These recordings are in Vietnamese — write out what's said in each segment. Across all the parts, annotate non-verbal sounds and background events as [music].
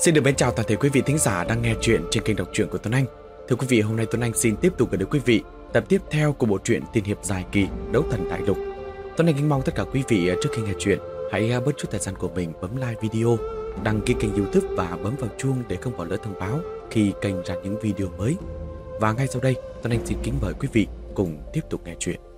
Xin được mến chào toàn thể quý vị thính giả đang nghe chuyện trên kênh đọc truyện của Tuấn Anh. Thưa quý vị, hôm nay Tuấn Anh xin tiếp tục gửi đến quý vị tập tiếp theo của bộ truyện tiên hiệp dài kỳ Đấu Thần Đại Lục. Tuấn Anh kính mong tất cả quý vị ờ, trước khi nghe chuyện hãy ờ, bớt chút thời gian của mình bấm like video, đăng ký kênh youtube và bấm vào chuông để không bỏ lỡ thông báo khi kênh ra những video mới. Và ngay sau đây, Tuấn Anh xin kính mời quý vị cùng tiếp tục nghe chuyện.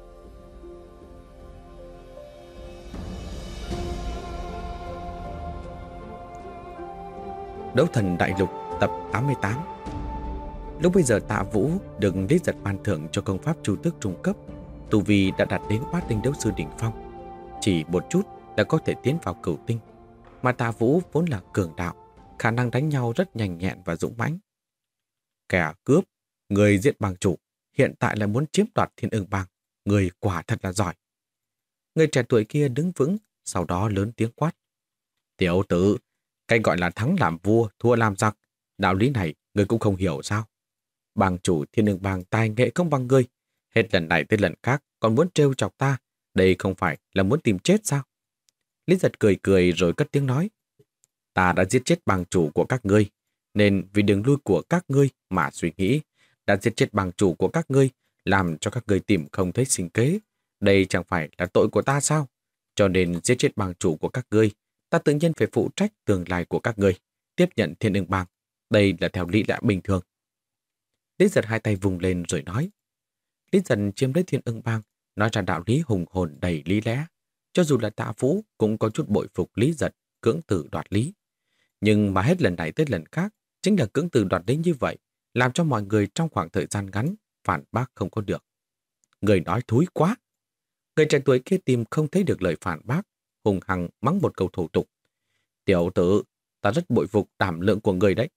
Đấu thần đại lục tập 88 Lúc bây giờ tạ vũ được lý giật ban thưởng cho công pháp chu tước trung cấp Tu Vi đã đạt đến bát tinh đấu sư đỉnh phong. Chỉ một chút đã có thể tiến vào cửu tinh Mà tạ vũ vốn là cường đạo Khả năng đánh nhau rất nhanh nhẹn và dũng mãnh. Kẻ cướp, người diện bằng chủ Hiện tại lại muốn chiếm đoạt thiên ưng bằng Người quả thật là giỏi. Người trẻ tuổi kia đứng vững Sau đó lớn tiếng quát. Tiểu tử, cái gọi là thắng làm vua, thua làm giặc. Đạo lý này, người cũng không hiểu sao. Bang chủ thiên đường bàng tài nghệ không bằng ngươi. Hết lần này tới lần khác còn muốn trêu chọc ta. Đây không phải là muốn tìm chết sao? Lý giật cười cười rồi cất tiếng nói. Ta đã giết chết bang chủ của các ngươi. Nên vì đường lui của các ngươi mà suy nghĩ. Đã giết chết bang chủ của các ngươi. Làm cho các ngươi tìm không thấy sinh kế. Đây chẳng phải là tội của ta sao? Cho nên giết chết bang chủ của các ngươi ta tự nhiên phải phụ trách tương lai của các người, tiếp nhận thiên ưng bang. Đây là theo lý lẽ bình thường. Lý giật hai tay vùng lên rồi nói. Lý giật chiếm lấy thiên ưng bang, nói ra đạo lý hùng hồn đầy lý lẽ. Cho dù là tạ phú cũng có chút bội phục lý giật, cưỡng tử đoạt lý. Nhưng mà hết lần này tới lần khác, chính là cưỡng tử đoạt lý như vậy, làm cho mọi người trong khoảng thời gian ngắn phản bác không có được. Người nói thúi quá. Người trẻ tuổi kia tìm không thấy được lời phản bác, hùng hằng mắng một câu thủ tục. Tiểu tử, ta rất bội phục đảm lượng của người đấy.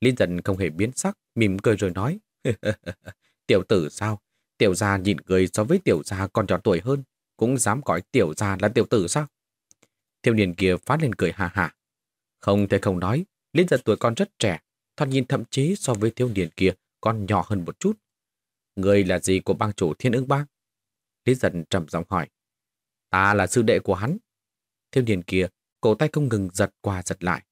Linh dần không hề biến sắc, mỉm cười rồi nói. [laughs] tiểu tử sao? Tiểu gia nhìn người so với tiểu gia còn nhỏ tuổi hơn, cũng dám gọi tiểu gia là tiểu tử sao? Thiếu niên kia phát lên cười hà hà. Không thể không nói, Linh dần tuổi con rất trẻ, thoạt nhìn thậm chí so với thiếu niên kia còn nhỏ hơn một chút. Người là gì của bang chủ thiên ưng bang? Lý dần trầm giọng hỏi. Ta là sư đệ của hắn. Thiếu niên kia, cổ tay không ngừng giật qua giật lại.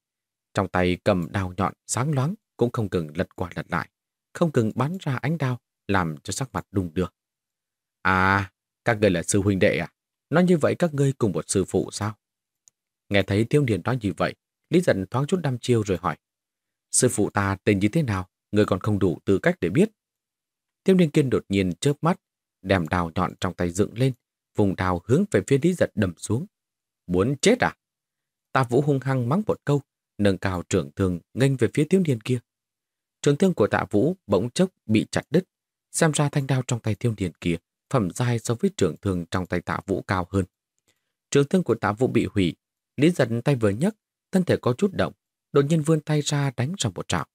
Trong tay cầm đào nhọn sáng loáng, cũng không ngừng lật qua lật lại. Không ngừng bắn ra ánh đao, làm cho sắc mặt đung đưa. À, các người là sư huynh đệ à? Nói như vậy các ngươi cùng một sư phụ sao? Nghe thấy thiếu niên nói như vậy, Lý giận thoáng chút đăm chiêu rồi hỏi. Sư phụ ta tên như thế nào? Người còn không đủ tư cách để biết. Thiếu niên kiên đột nhiên chớp mắt, đem đào nhọn trong tay dựng lên, vùng đào hướng về phía Lý Giật đầm xuống. Muốn chết à? Tạ Vũ hung hăng mắng một câu, nâng cao trưởng thương nghênh về phía thiếu niên kia. Trường thương của tạ Vũ bỗng chốc bị chặt đứt, xem ra thanh đao trong tay thiếu niên kia phẩm dài so với trưởng thương trong tay tạ Vũ cao hơn. Trường thương của tạ Vũ bị hủy, Lý Giật tay vừa nhấc, thân thể có chút động, đột nhiên vươn tay ra đánh ra một trạo.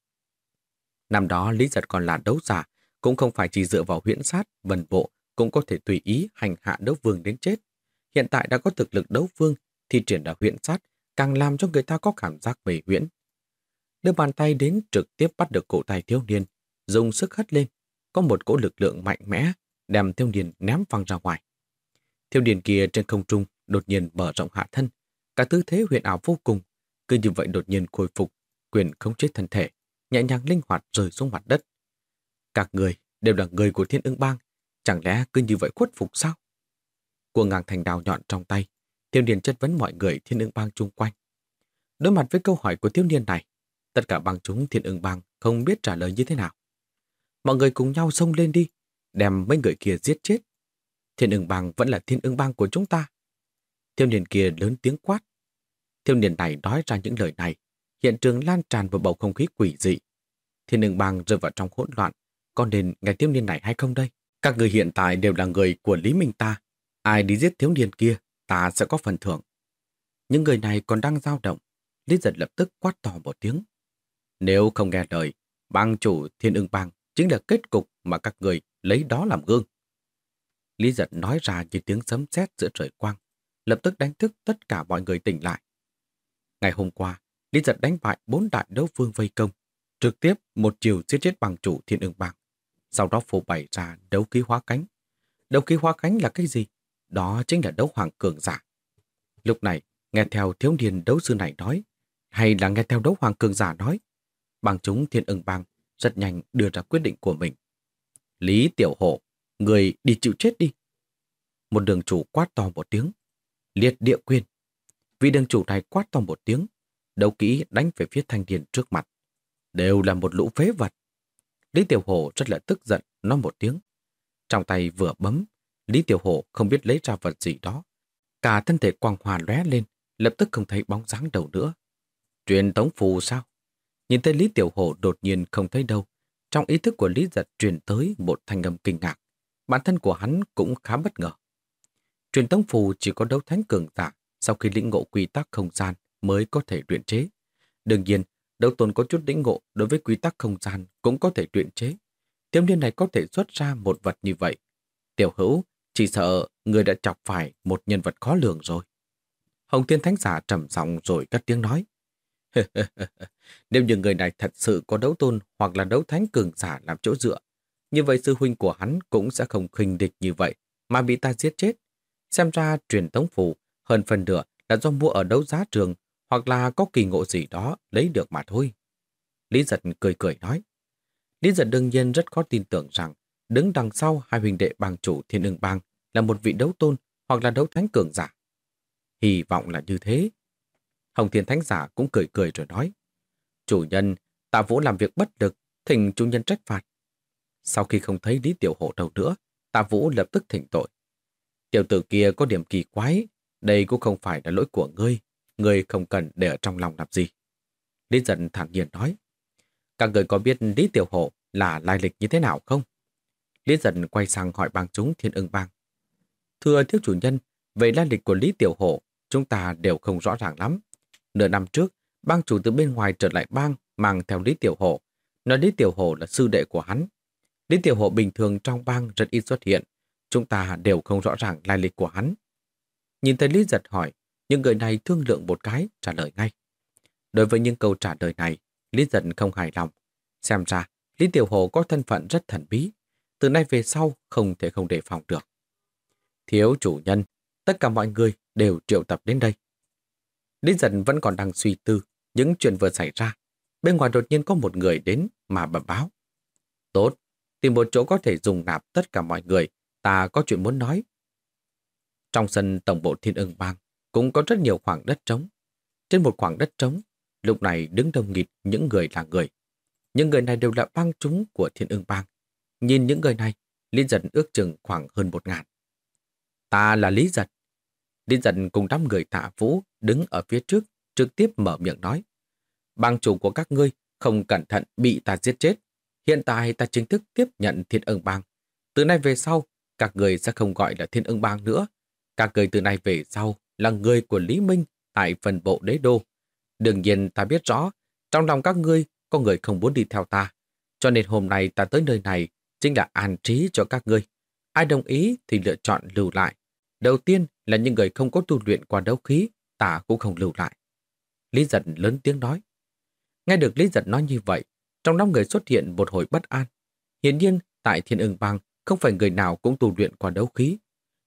Năm đó Lý Giật còn là đấu giả, cũng không phải chỉ dựa vào huyễn sát, vần bộ cũng có thể tùy ý hành hạ đấu vương đến chết. Hiện tại đã có thực lực đấu vương, thì triển đã huyễn sát, càng làm cho người ta có cảm giác về huyễn. Đưa bàn tay đến trực tiếp bắt được cổ tay thiếu niên, dùng sức hất lên, có một cỗ lực lượng mạnh mẽ, đem thiếu niên ném văng ra ngoài. Thiếu niên kia trên không trung đột nhiên mở rộng hạ thân, cả tư thế huyền ảo vô cùng, cứ như vậy đột nhiên khôi phục, quyền không chế thân thể, nhẹ nhàng linh hoạt rơi xuống mặt đất. Các người đều là người của thiên ưng bang, Chẳng lẽ cứ như vậy khuất phục sao? Cuồng ngang thành đào nhọn trong tay, thiếu niên chất vấn mọi người thiên ưng bang chung quanh. Đối mặt với câu hỏi của thiếu niên này, tất cả bang chúng thiên ưng bang không biết trả lời như thế nào. Mọi người cùng nhau xông lên đi, đem mấy người kia giết chết. Thiên ưng bang vẫn là thiên ưng bang của chúng ta. Thiếu niên kia lớn tiếng quát. Thiếu niên này nói ra những lời này, hiện trường lan tràn vào bầu không khí quỷ dị. Thiên ưng bang rơi vào trong hỗn loạn, có nên nghe thiếu niên này hay không đây? Các người hiện tại đều là người của Lý Minh ta. Ai đi giết thiếu niên kia, ta sẽ có phần thưởng. Những người này còn đang dao động. Lý giật lập tức quát to một tiếng. Nếu không nghe lời, bang chủ thiên ưng bang chính là kết cục mà các người lấy đó làm gương. Lý giật nói ra như tiếng sấm sét giữa trời quang, lập tức đánh thức tất cả mọi người tỉnh lại. Ngày hôm qua, Lý giật đánh bại bốn đại đấu vương vây công, trực tiếp một chiều giết chết bằng chủ thiên ưng bang sau đó phổ bày ra đấu khí hóa cánh. Đấu khí hóa cánh là cái gì? Đó chính là đấu hoàng cường giả. Lúc này, nghe theo thiếu niên đấu sư này nói, hay là nghe theo đấu hoàng cường giả nói? bằng chúng thiên ưng bang rất nhanh đưa ra quyết định của mình. Lý Tiểu Hộ, người đi chịu chết đi. Một đường chủ quát to một tiếng. Liệt địa quyền. Vị đường chủ này quát to một tiếng. Đấu kỹ đánh về phía thanh niên trước mặt. Đều là một lũ phế vật. Lý Tiểu Hộ rất là tức giận, nói một tiếng. Trong tay vừa bấm, Lý Tiểu Hổ không biết lấy ra vật gì đó. Cả thân thể quang hòa lóe lên, lập tức không thấy bóng dáng đầu nữa. Truyền tống phù sao? Nhìn thấy Lý Tiểu Hổ đột nhiên không thấy đâu. Trong ý thức của Lý Giật truyền tới một thanh âm kinh ngạc. Bản thân của hắn cũng khá bất ngờ. Truyền tống phù chỉ có đấu thánh cường giả sau khi lĩnh ngộ quy tắc không gian mới có thể luyện chế. Đương nhiên, đấu tôn có chút lĩnh ngộ đối với quy tắc không gian cũng có thể luyện chế. Thiếu niên này có thể xuất ra một vật như vậy. Tiểu hữu, chỉ sợ người đã chọc phải một nhân vật khó lường rồi. Hồng Thiên Thánh Giả trầm giọng rồi cất tiếng nói. [laughs] Nếu như người này thật sự có đấu tôn hoặc là đấu thánh cường giả làm chỗ dựa, như vậy sư huynh của hắn cũng sẽ không khinh địch như vậy mà bị ta giết chết. Xem ra truyền tống phù hơn phần nửa là do mua ở đấu giá trường hoặc là có kỳ ngộ gì đó lấy được mà thôi. Lý giật cười cười nói. Lý giật đương nhiên rất khó tin tưởng rằng đứng đằng sau hai huynh đệ bang chủ thiên ưng bang là một vị đấu tôn hoặc là đấu thánh cường giả. Hy vọng là như thế. Hồng Thiên Thánh Giả cũng cười cười rồi nói. Chủ nhân, tạ vũ làm việc bất lực, thỉnh chủ nhân trách phạt. Sau khi không thấy Lý Tiểu Hộ đâu nữa, tạ vũ lập tức thỉnh tội. Tiểu tử kia có điểm kỳ quái, đây cũng không phải là lỗi của ngươi, ngươi không cần để ở trong lòng làm gì. Lý giận thản nhiên nói. Các người có biết Lý Tiểu Hộ là lai lịch như thế nào không? Lý dần quay sang hỏi bang chúng thiên ưng bang. Thưa thiếu chủ nhân, về lai lịch của Lý Tiểu Hộ, chúng ta đều không rõ ràng lắm. Nửa năm trước, bang chủ từ bên ngoài trở lại bang mang theo Lý Tiểu Hộ, nói Lý Tiểu Hộ là sư đệ của hắn. Lý Tiểu Hộ bình thường trong bang rất ít xuất hiện, chúng ta đều không rõ ràng lai lịch của hắn. Nhìn thấy Lý Giật hỏi, những người này thương lượng một cái, trả lời ngay. Đối với những câu trả lời này, Lý Giật không hài lòng. Xem ra, Lý Tiểu Hồ có thân phận rất thần bí. Từ nay về sau, không thể không đề phòng được. Thiếu chủ nhân, tất cả mọi người đều triệu tập đến đây. Lý dần vẫn còn đang suy tư những chuyện vừa xảy ra. Bên ngoài đột nhiên có một người đến mà bẩm báo. Tốt, tìm một chỗ có thể dùng nạp tất cả mọi người. Ta có chuyện muốn nói. Trong sân tổng bộ thiên ưng bang cũng có rất nhiều khoảng đất trống. Trên một khoảng đất trống, lúc này đứng đông nghịt những người là người. Những người này đều là bang chúng của thiên ưng bang. Nhìn những người này, Lý Giật ước chừng khoảng hơn một ngàn. Ta là Lý Giật. Lý Giật cùng đám người tạ vũ đứng ở phía trước, trực tiếp mở miệng nói. Bang chủ của các ngươi không cẩn thận bị ta giết chết. Hiện tại ta chính thức tiếp nhận thiên ưng bang. Từ nay về sau, các người sẽ không gọi là thiên ưng bang nữa. Các người từ nay về sau là người của Lý Minh tại phần bộ đế đô. Đương nhiên ta biết rõ, trong lòng các ngươi có người không muốn đi theo ta. Cho nên hôm nay ta tới nơi này chính là an trí cho các ngươi. Ai đồng ý thì lựa chọn lưu lại. Đầu tiên là những người không có tu luyện qua đấu khí, ta cũng không lưu lại. Lý giật lớn tiếng nói. Nghe được Lý giật nói như vậy, trong năm người xuất hiện một hồi bất an. Hiển nhiên, tại Thiên ưng bang, không phải người nào cũng tu luyện qua đấu khí.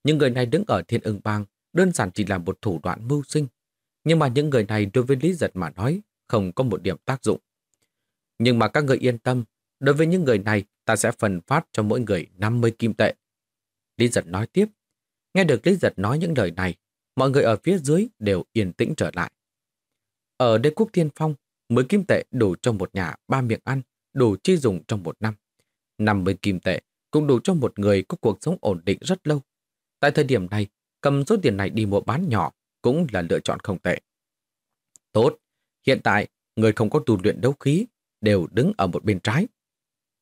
Những người này đứng ở Thiên ưng bang đơn giản chỉ là một thủ đoạn mưu sinh. Nhưng mà những người này đối với Lý Giật mà nói không có một điểm tác dụng. Nhưng mà các người yên tâm, đối với những người này ta sẽ phần phát cho mỗi người 50 kim tệ. Lý Giật nói tiếp. Nghe được Lý Giật nói những lời này, mọi người ở phía dưới đều yên tĩnh trở lại. Ở đế quốc thiên phong, 10 kim tệ đủ cho một nhà ba miệng ăn, đủ chi dùng trong một năm. 50 kim tệ cũng đủ cho một người có cuộc sống ổn định rất lâu. Tại thời điểm này, cầm số tiền này đi mua bán nhỏ cũng là lựa chọn không tệ. Tốt, hiện tại người không có tu luyện đấu khí đều đứng ở một bên trái.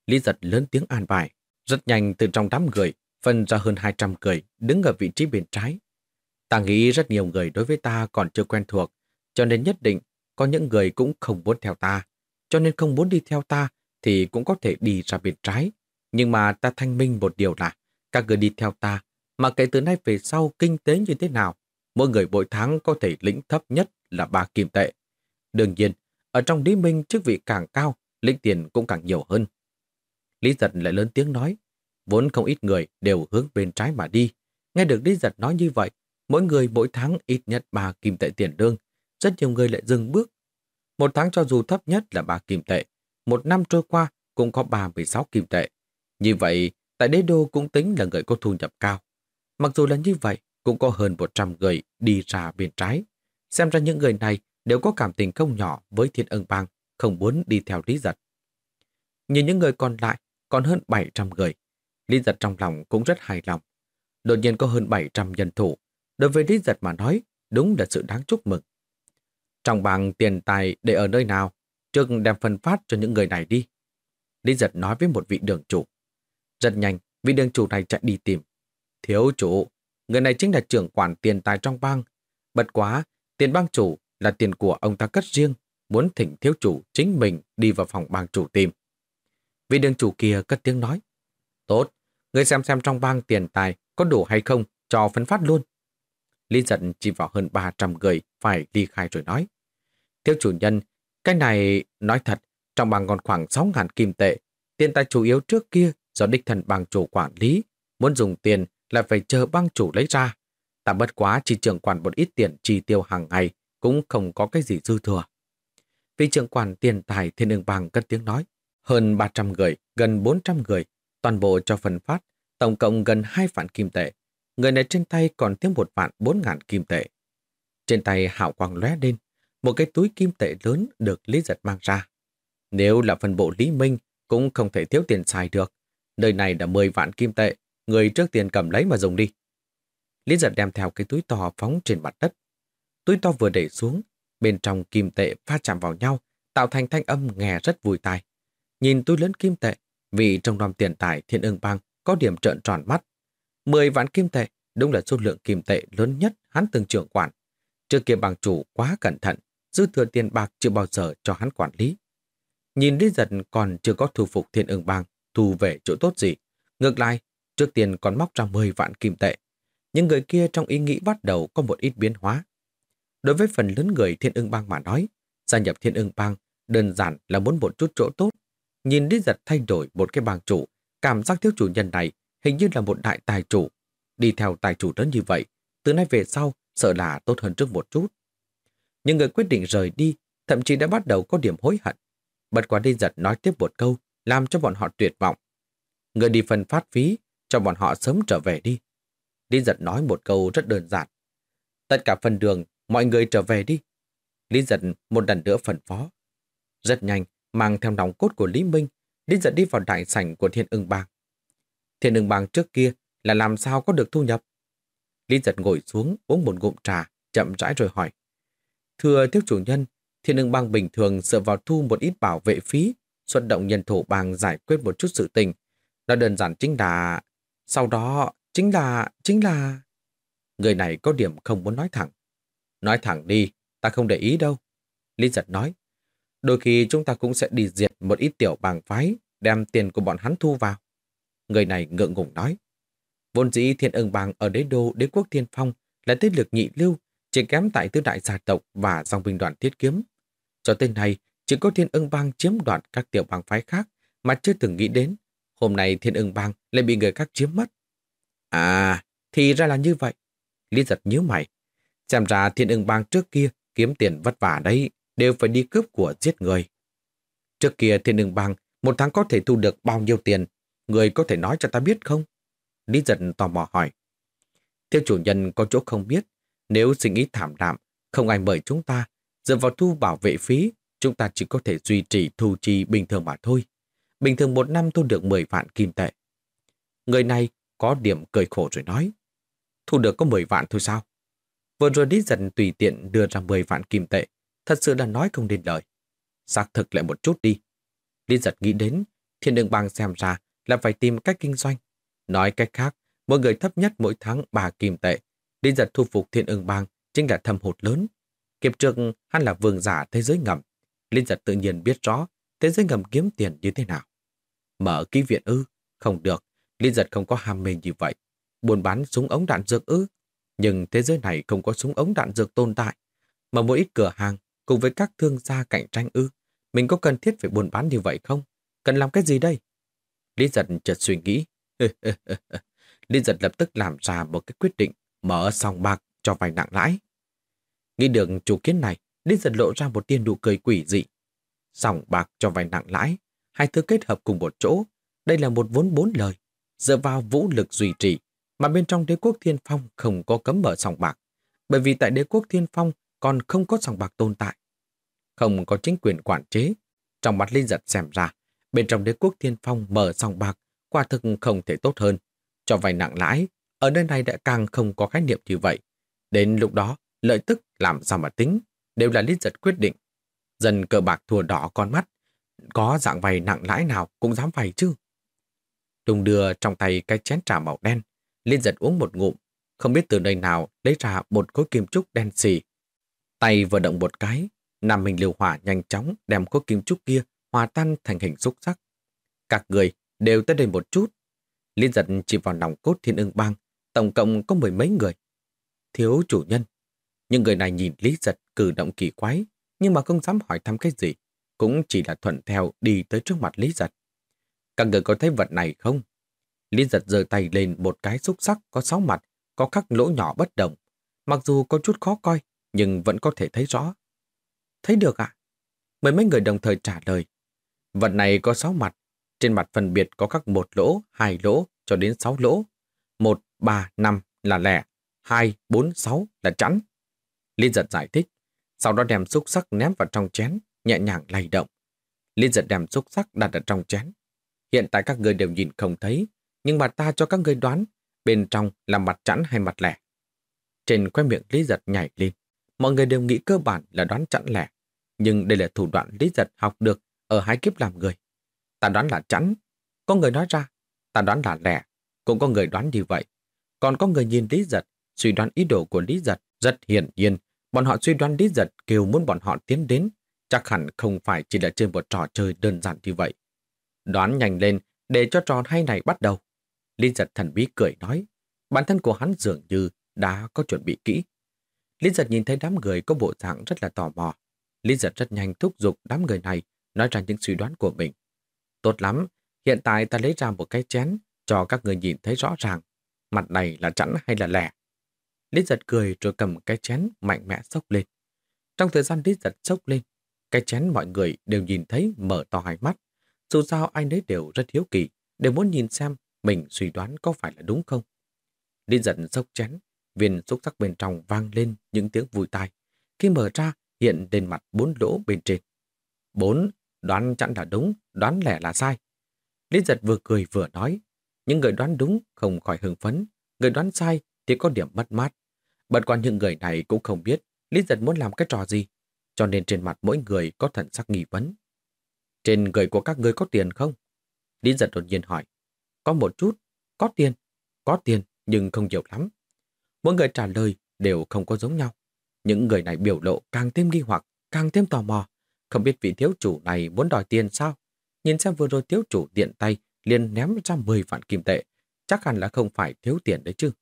Lý giật lớn tiếng an bài, rất nhanh từ trong đám người phân ra hơn 200 người đứng ở vị trí bên trái. Ta nghĩ rất nhiều người đối với ta còn chưa quen thuộc, cho nên nhất định có những người cũng không muốn theo ta. Cho nên không muốn đi theo ta thì cũng có thể đi ra bên trái. Nhưng mà ta thanh minh một điều là các người đi theo ta mà kể từ nay về sau kinh tế như thế nào, mỗi người mỗi tháng có thể lĩnh thấp nhất là ba kim tệ. Đương nhiên, ở trong Lý Minh chức vị càng cao, lĩnh tiền cũng càng nhiều hơn. Lý Giật lại lớn tiếng nói, vốn không ít người đều hướng bên trái mà đi. Nghe được Lý Giật nói như vậy, mỗi người mỗi tháng ít nhất ba kim tệ tiền lương, rất nhiều người lại dừng bước. Một tháng cho dù thấp nhất là 3 kim tệ, một năm trôi qua cũng có 36 kim tệ. Như vậy, tại đế đô cũng tính là người có thu nhập cao. Mặc dù là như vậy, cũng có hơn 100 người đi ra bên trái. Xem ra những người này đều có cảm tình không nhỏ với thiên ân bang, không muốn đi theo Lý Giật. Nhìn những người còn lại, còn hơn 700 người. Lý Giật trong lòng cũng rất hài lòng. Đột nhiên có hơn 700 nhân thủ. Đối với Lý Giật mà nói, đúng là sự đáng chúc mừng. Trong bảng tiền tài để ở nơi nào, trước đem phân phát cho những người này đi. Lý Giật nói với một vị đường chủ. Rất nhanh, vị đường chủ này chạy đi tìm. Thiếu chủ, người này chính là trưởng quản tiền tài trong bang. Bật quá, tiền bang chủ là tiền của ông ta cất riêng, muốn thỉnh thiếu chủ chính mình đi vào phòng bang chủ tìm. Vị đường chủ kia cất tiếng nói. Tốt, người xem xem trong bang tiền tài có đủ hay không cho phân phát luôn. Lý giận chỉ vào hơn 300 người phải ly khai rồi nói. Thiếu chủ nhân, cái này nói thật, trong bang còn khoảng 6.000 kim tệ. Tiền tài chủ yếu trước kia do đích thần bang chủ quản lý. Muốn dùng tiền là phải chờ bang chủ lấy ra. tạm bất quá chỉ trưởng quản một ít tiền chi tiêu hàng ngày cũng không có cái gì dư thừa. Vị trưởng quản tiền tài thiên ương bang cất tiếng nói. Hơn 300 người, gần 400 người, toàn bộ cho phần phát, tổng cộng gần 2 vạn kim tệ. Người này trên tay còn tiếp một vạn 4 ngàn kim tệ. Trên tay hảo quang lóe lên, một cái túi kim tệ lớn được Lý Giật mang ra. Nếu là phần bộ Lý Minh, cũng không thể thiếu tiền xài được. Nơi này đã 10 vạn kim tệ, người trước tiền cầm lấy mà dùng đi. Lý Giật đem theo cái túi to phóng trên mặt đất. Túi to vừa để xuống, bên trong kim tệ pha chạm vào nhau, tạo thành thanh âm nghe rất vui tai. Nhìn túi lớn kim tệ, vì trong đoàn tiền tài thiên ương bang có điểm trợn tròn mắt. 10 vạn kim tệ đúng là số lượng kim tệ lớn nhất hắn từng trưởng quản. Trước kia bang chủ quá cẩn thận, dư thừa tiền bạc chưa bao giờ cho hắn quản lý. Nhìn Lý Giật còn chưa có thu phục thiên ương bang, thu về chỗ tốt gì. Ngược lại, trước tiền còn móc ra 10 vạn kim tệ. những người kia trong ý nghĩ bắt đầu có một ít biến hóa. Đối với phần lớn người thiên ương bang mà nói, gia nhập thiên ương bang đơn giản là muốn một chút chỗ tốt. Nhìn Lý Giật thay đổi một cái bang chủ, cảm giác thiếu chủ nhân này hình như là một đại tài chủ. Đi theo tài chủ lớn như vậy, từ nay về sau sợ là tốt hơn trước một chút. Nhưng người quyết định rời đi, thậm chí đã bắt đầu có điểm hối hận. Bật quả Lý giật nói tiếp một câu, làm cho bọn họ tuyệt vọng. Người đi phân phát phí, cho bọn họ sớm trở về đi. Lý giật nói một câu rất đơn giản. Tất cả phần đường, mọi người trở về đi. Lý giật một lần nữa phần phó. Rất nhanh, mang theo nòng cốt của Lý Minh, Lý dẫn đi vào đại sảnh của Thiên ưng bang. Thiên ưng bang trước kia là làm sao có được thu nhập? Lý giật ngồi xuống uống một ngụm trà, chậm rãi rồi hỏi. Thưa thiếu chủ nhân, thiên ưng bang bình thường dựa vào thu một ít bảo vệ phí, xuất động nhân thủ bang giải quyết một chút sự tình. Đó đơn giản chính là... Sau đó, chính là... chính là... Người này có điểm không muốn nói thẳng. Nói thẳng đi, ta không để ý đâu. Lý giật nói. Đôi khi chúng ta cũng sẽ đi diệt một ít tiểu bang phái, đem tiền của bọn hắn thu vào. Người này ngượng ngùng nói. Vốn dĩ thiên ưng bang ở đế đô đế quốc thiên phong là thế lực nhị lưu, chỉ kém tại tứ đại gia tộc và dòng binh đoàn thiết kiếm. Cho tên này, chỉ có thiên ưng bang chiếm đoạt các tiểu bang phái khác mà chưa từng nghĩ đến. Hôm nay thiên ưng bang lại bị người khác chiếm mất. À, thì ra là như vậy. Lý giật nhíu mày. Xem ra thiên ưng bang trước kia kiếm tiền vất vả đấy, đều phải đi cướp của giết người. Trước kia thiên đường bang một tháng có thể thu được bao nhiêu tiền, người có thể nói cho ta biết không? Lý giật tò mò hỏi. Theo chủ nhân có chỗ không biết, nếu suy nghĩ thảm đạm, không ai mời chúng ta, dựa vào thu bảo vệ phí, chúng ta chỉ có thể duy trì thu chi bình thường mà thôi. Bình thường một năm thu được 10 vạn kim tệ. Người này có điểm cười khổ rồi nói. Thu được có 10 vạn thôi sao? Vừa rồi Lý giật tùy tiện đưa ra 10 vạn kim tệ, thật sự là nói không nên lời. Xác thực lại một chút đi. Lý giật nghĩ đến, thiên đường bang xem ra là phải tìm cách kinh doanh. Nói cách khác, mỗi người thấp nhất mỗi tháng 3 kim tệ. Lý giật thu phục thiên ưng bang chính là thâm hụt lớn. Kiếp trước hắn là vương giả thế giới ngầm. Linh giật tự nhiên biết rõ thế giới ngầm kiếm tiền như thế nào. Mở ký viện ư? Không được. Linh giật không có ham mê như vậy. Buôn bán súng ống đạn dược ư? Nhưng thế giới này không có súng ống đạn dược tồn tại. Mà mỗi ít cửa hàng cùng với các thương gia cạnh tranh ư. Mình có cần thiết phải buôn bán như vậy không? Cần làm cái gì đây? Lý giật chợt suy nghĩ. [laughs] Lý giật lập tức làm ra một cái quyết định mở sòng bạc cho vay nặng lãi. Nghĩ được chủ kiến này, Lý giật lộ ra một tiên nụ cười quỷ dị. Sòng bạc cho vay nặng lãi, hai thứ kết hợp cùng một chỗ. Đây là một vốn bốn lời, dựa vào vũ lực duy trì, mà bên trong đế quốc thiên phong không có cấm mở sòng bạc. Bởi vì tại đế quốc thiên phong còn không có sòng bạc tồn tại. Không có chính quyền quản chế. Trong mặt Linh giật xem ra, bên trong đế quốc thiên phong mở sòng bạc quả thực không thể tốt hơn. Cho vay nặng lãi, ở nơi này đã càng không có khái niệm như vậy. Đến lúc đó, lợi tức làm sao mà tính, đều là Linh giật quyết định. Dần cờ bạc thua đỏ con mắt, có dạng vay nặng lãi nào cũng dám vay chứ. Tùng đưa trong tay cái chén trà màu đen, Liên giật uống một ngụm, không biết từ nơi nào lấy ra một khối kim trúc đen xì. Tay vừa động một cái, Nam Minh liều hỏa nhanh chóng đem khối kim trúc kia hòa tan thành hình xúc sắc. Các người đều tới đây một chút. Liên giật chỉ vào nòng cốt thiên ưng bang, tổng cộng có mười mấy người. Thiếu chủ nhân. Nhưng người này nhìn Lý giật cử động kỳ quái, nhưng mà không dám hỏi thăm cái gì, cũng chỉ là thuận theo đi tới trước mặt Lý giật. Các người có thấy vật này không? Lý giật giơ tay lên một cái xúc sắc có sáu mặt, có khắc lỗ nhỏ bất động. Mặc dù có chút khó coi, nhưng vẫn có thể thấy rõ. Thấy được ạ? À? Mấy người đồng thời trả lời. Vật này có sáu mặt, trên mặt phân biệt có các một lỗ, hai lỗ cho đến sáu lỗ. Một, ba, năm là lẻ, hai, bốn, sáu là chắn. Liên giật giải thích, sau đó đem xúc sắc ném vào trong chén, nhẹ nhàng lay động. Liên giật đem xúc sắc đặt ở trong chén. Hiện tại các người đều nhìn không thấy, nhưng mà ta cho các người đoán bên trong là mặt chẵn hay mặt lẻ. Trên khóe miệng Lý Giật nhảy lên, mọi người đều nghĩ cơ bản là đoán chẵn lẻ, nhưng đây là thủ đoạn Lý Giật học được ở hai kiếp làm người. Ta đoán là chẵn, có người nói ra, ta đoán là lẻ, cũng có người đoán như vậy. Còn có người nhìn Lý Giật, suy đoán ý đồ của Lý Giật rất hiển nhiên. Bọn họ suy đoán Lý Giật kêu muốn bọn họ tiến đến, chắc hẳn không phải chỉ là trên một trò chơi đơn giản như vậy. Đoán nhanh lên để cho trò hay này bắt đầu. Lý giật thần bí cười nói, bản thân của hắn dường như đã có chuẩn bị kỹ. Lý giật nhìn thấy đám người có bộ dạng rất là tò mò. Lý giật rất nhanh thúc giục đám người này nói ra những suy đoán của mình. Tốt lắm, hiện tại ta lấy ra một cái chén cho các người nhìn thấy rõ ràng. Mặt này là chẵn hay là lẻ. Lý giật cười rồi cầm cái chén mạnh mẽ sốc lên. Trong thời gian Lý giật sốc lên, cái chén mọi người đều nhìn thấy mở to hai mắt. Dù sao anh nấy đều rất hiếu kỳ, đều muốn nhìn xem mình suy đoán có phải là đúng không. Lý giật sốc chén, viên xúc sắc bên trong vang lên những tiếng vui tai. Khi mở ra, hiện lên mặt bốn lỗ bên trên. Bốn, đoán chặn là đúng, đoán lẻ là sai. Lý giật vừa cười vừa nói, những người đoán đúng không khỏi hưng phấn, người đoán sai thì có điểm mất mát. Bật qua những người này cũng không biết Lý giật muốn làm cái trò gì, cho nên trên mặt mỗi người có thần sắc nghi vấn. Trên người của các người có tiền không? Lý giật đột nhiên hỏi. Có một chút, có tiền, có tiền nhưng không nhiều lắm. Mỗi người trả lời đều không có giống nhau. Những người này biểu lộ càng thêm nghi hoặc, càng thêm tò mò. Không biết vị thiếu chủ này muốn đòi tiền sao? Nhìn xem vừa rồi thiếu chủ điện tay liền ném ra 10 vạn kim tệ. Chắc hẳn là không phải thiếu tiền đấy chứ.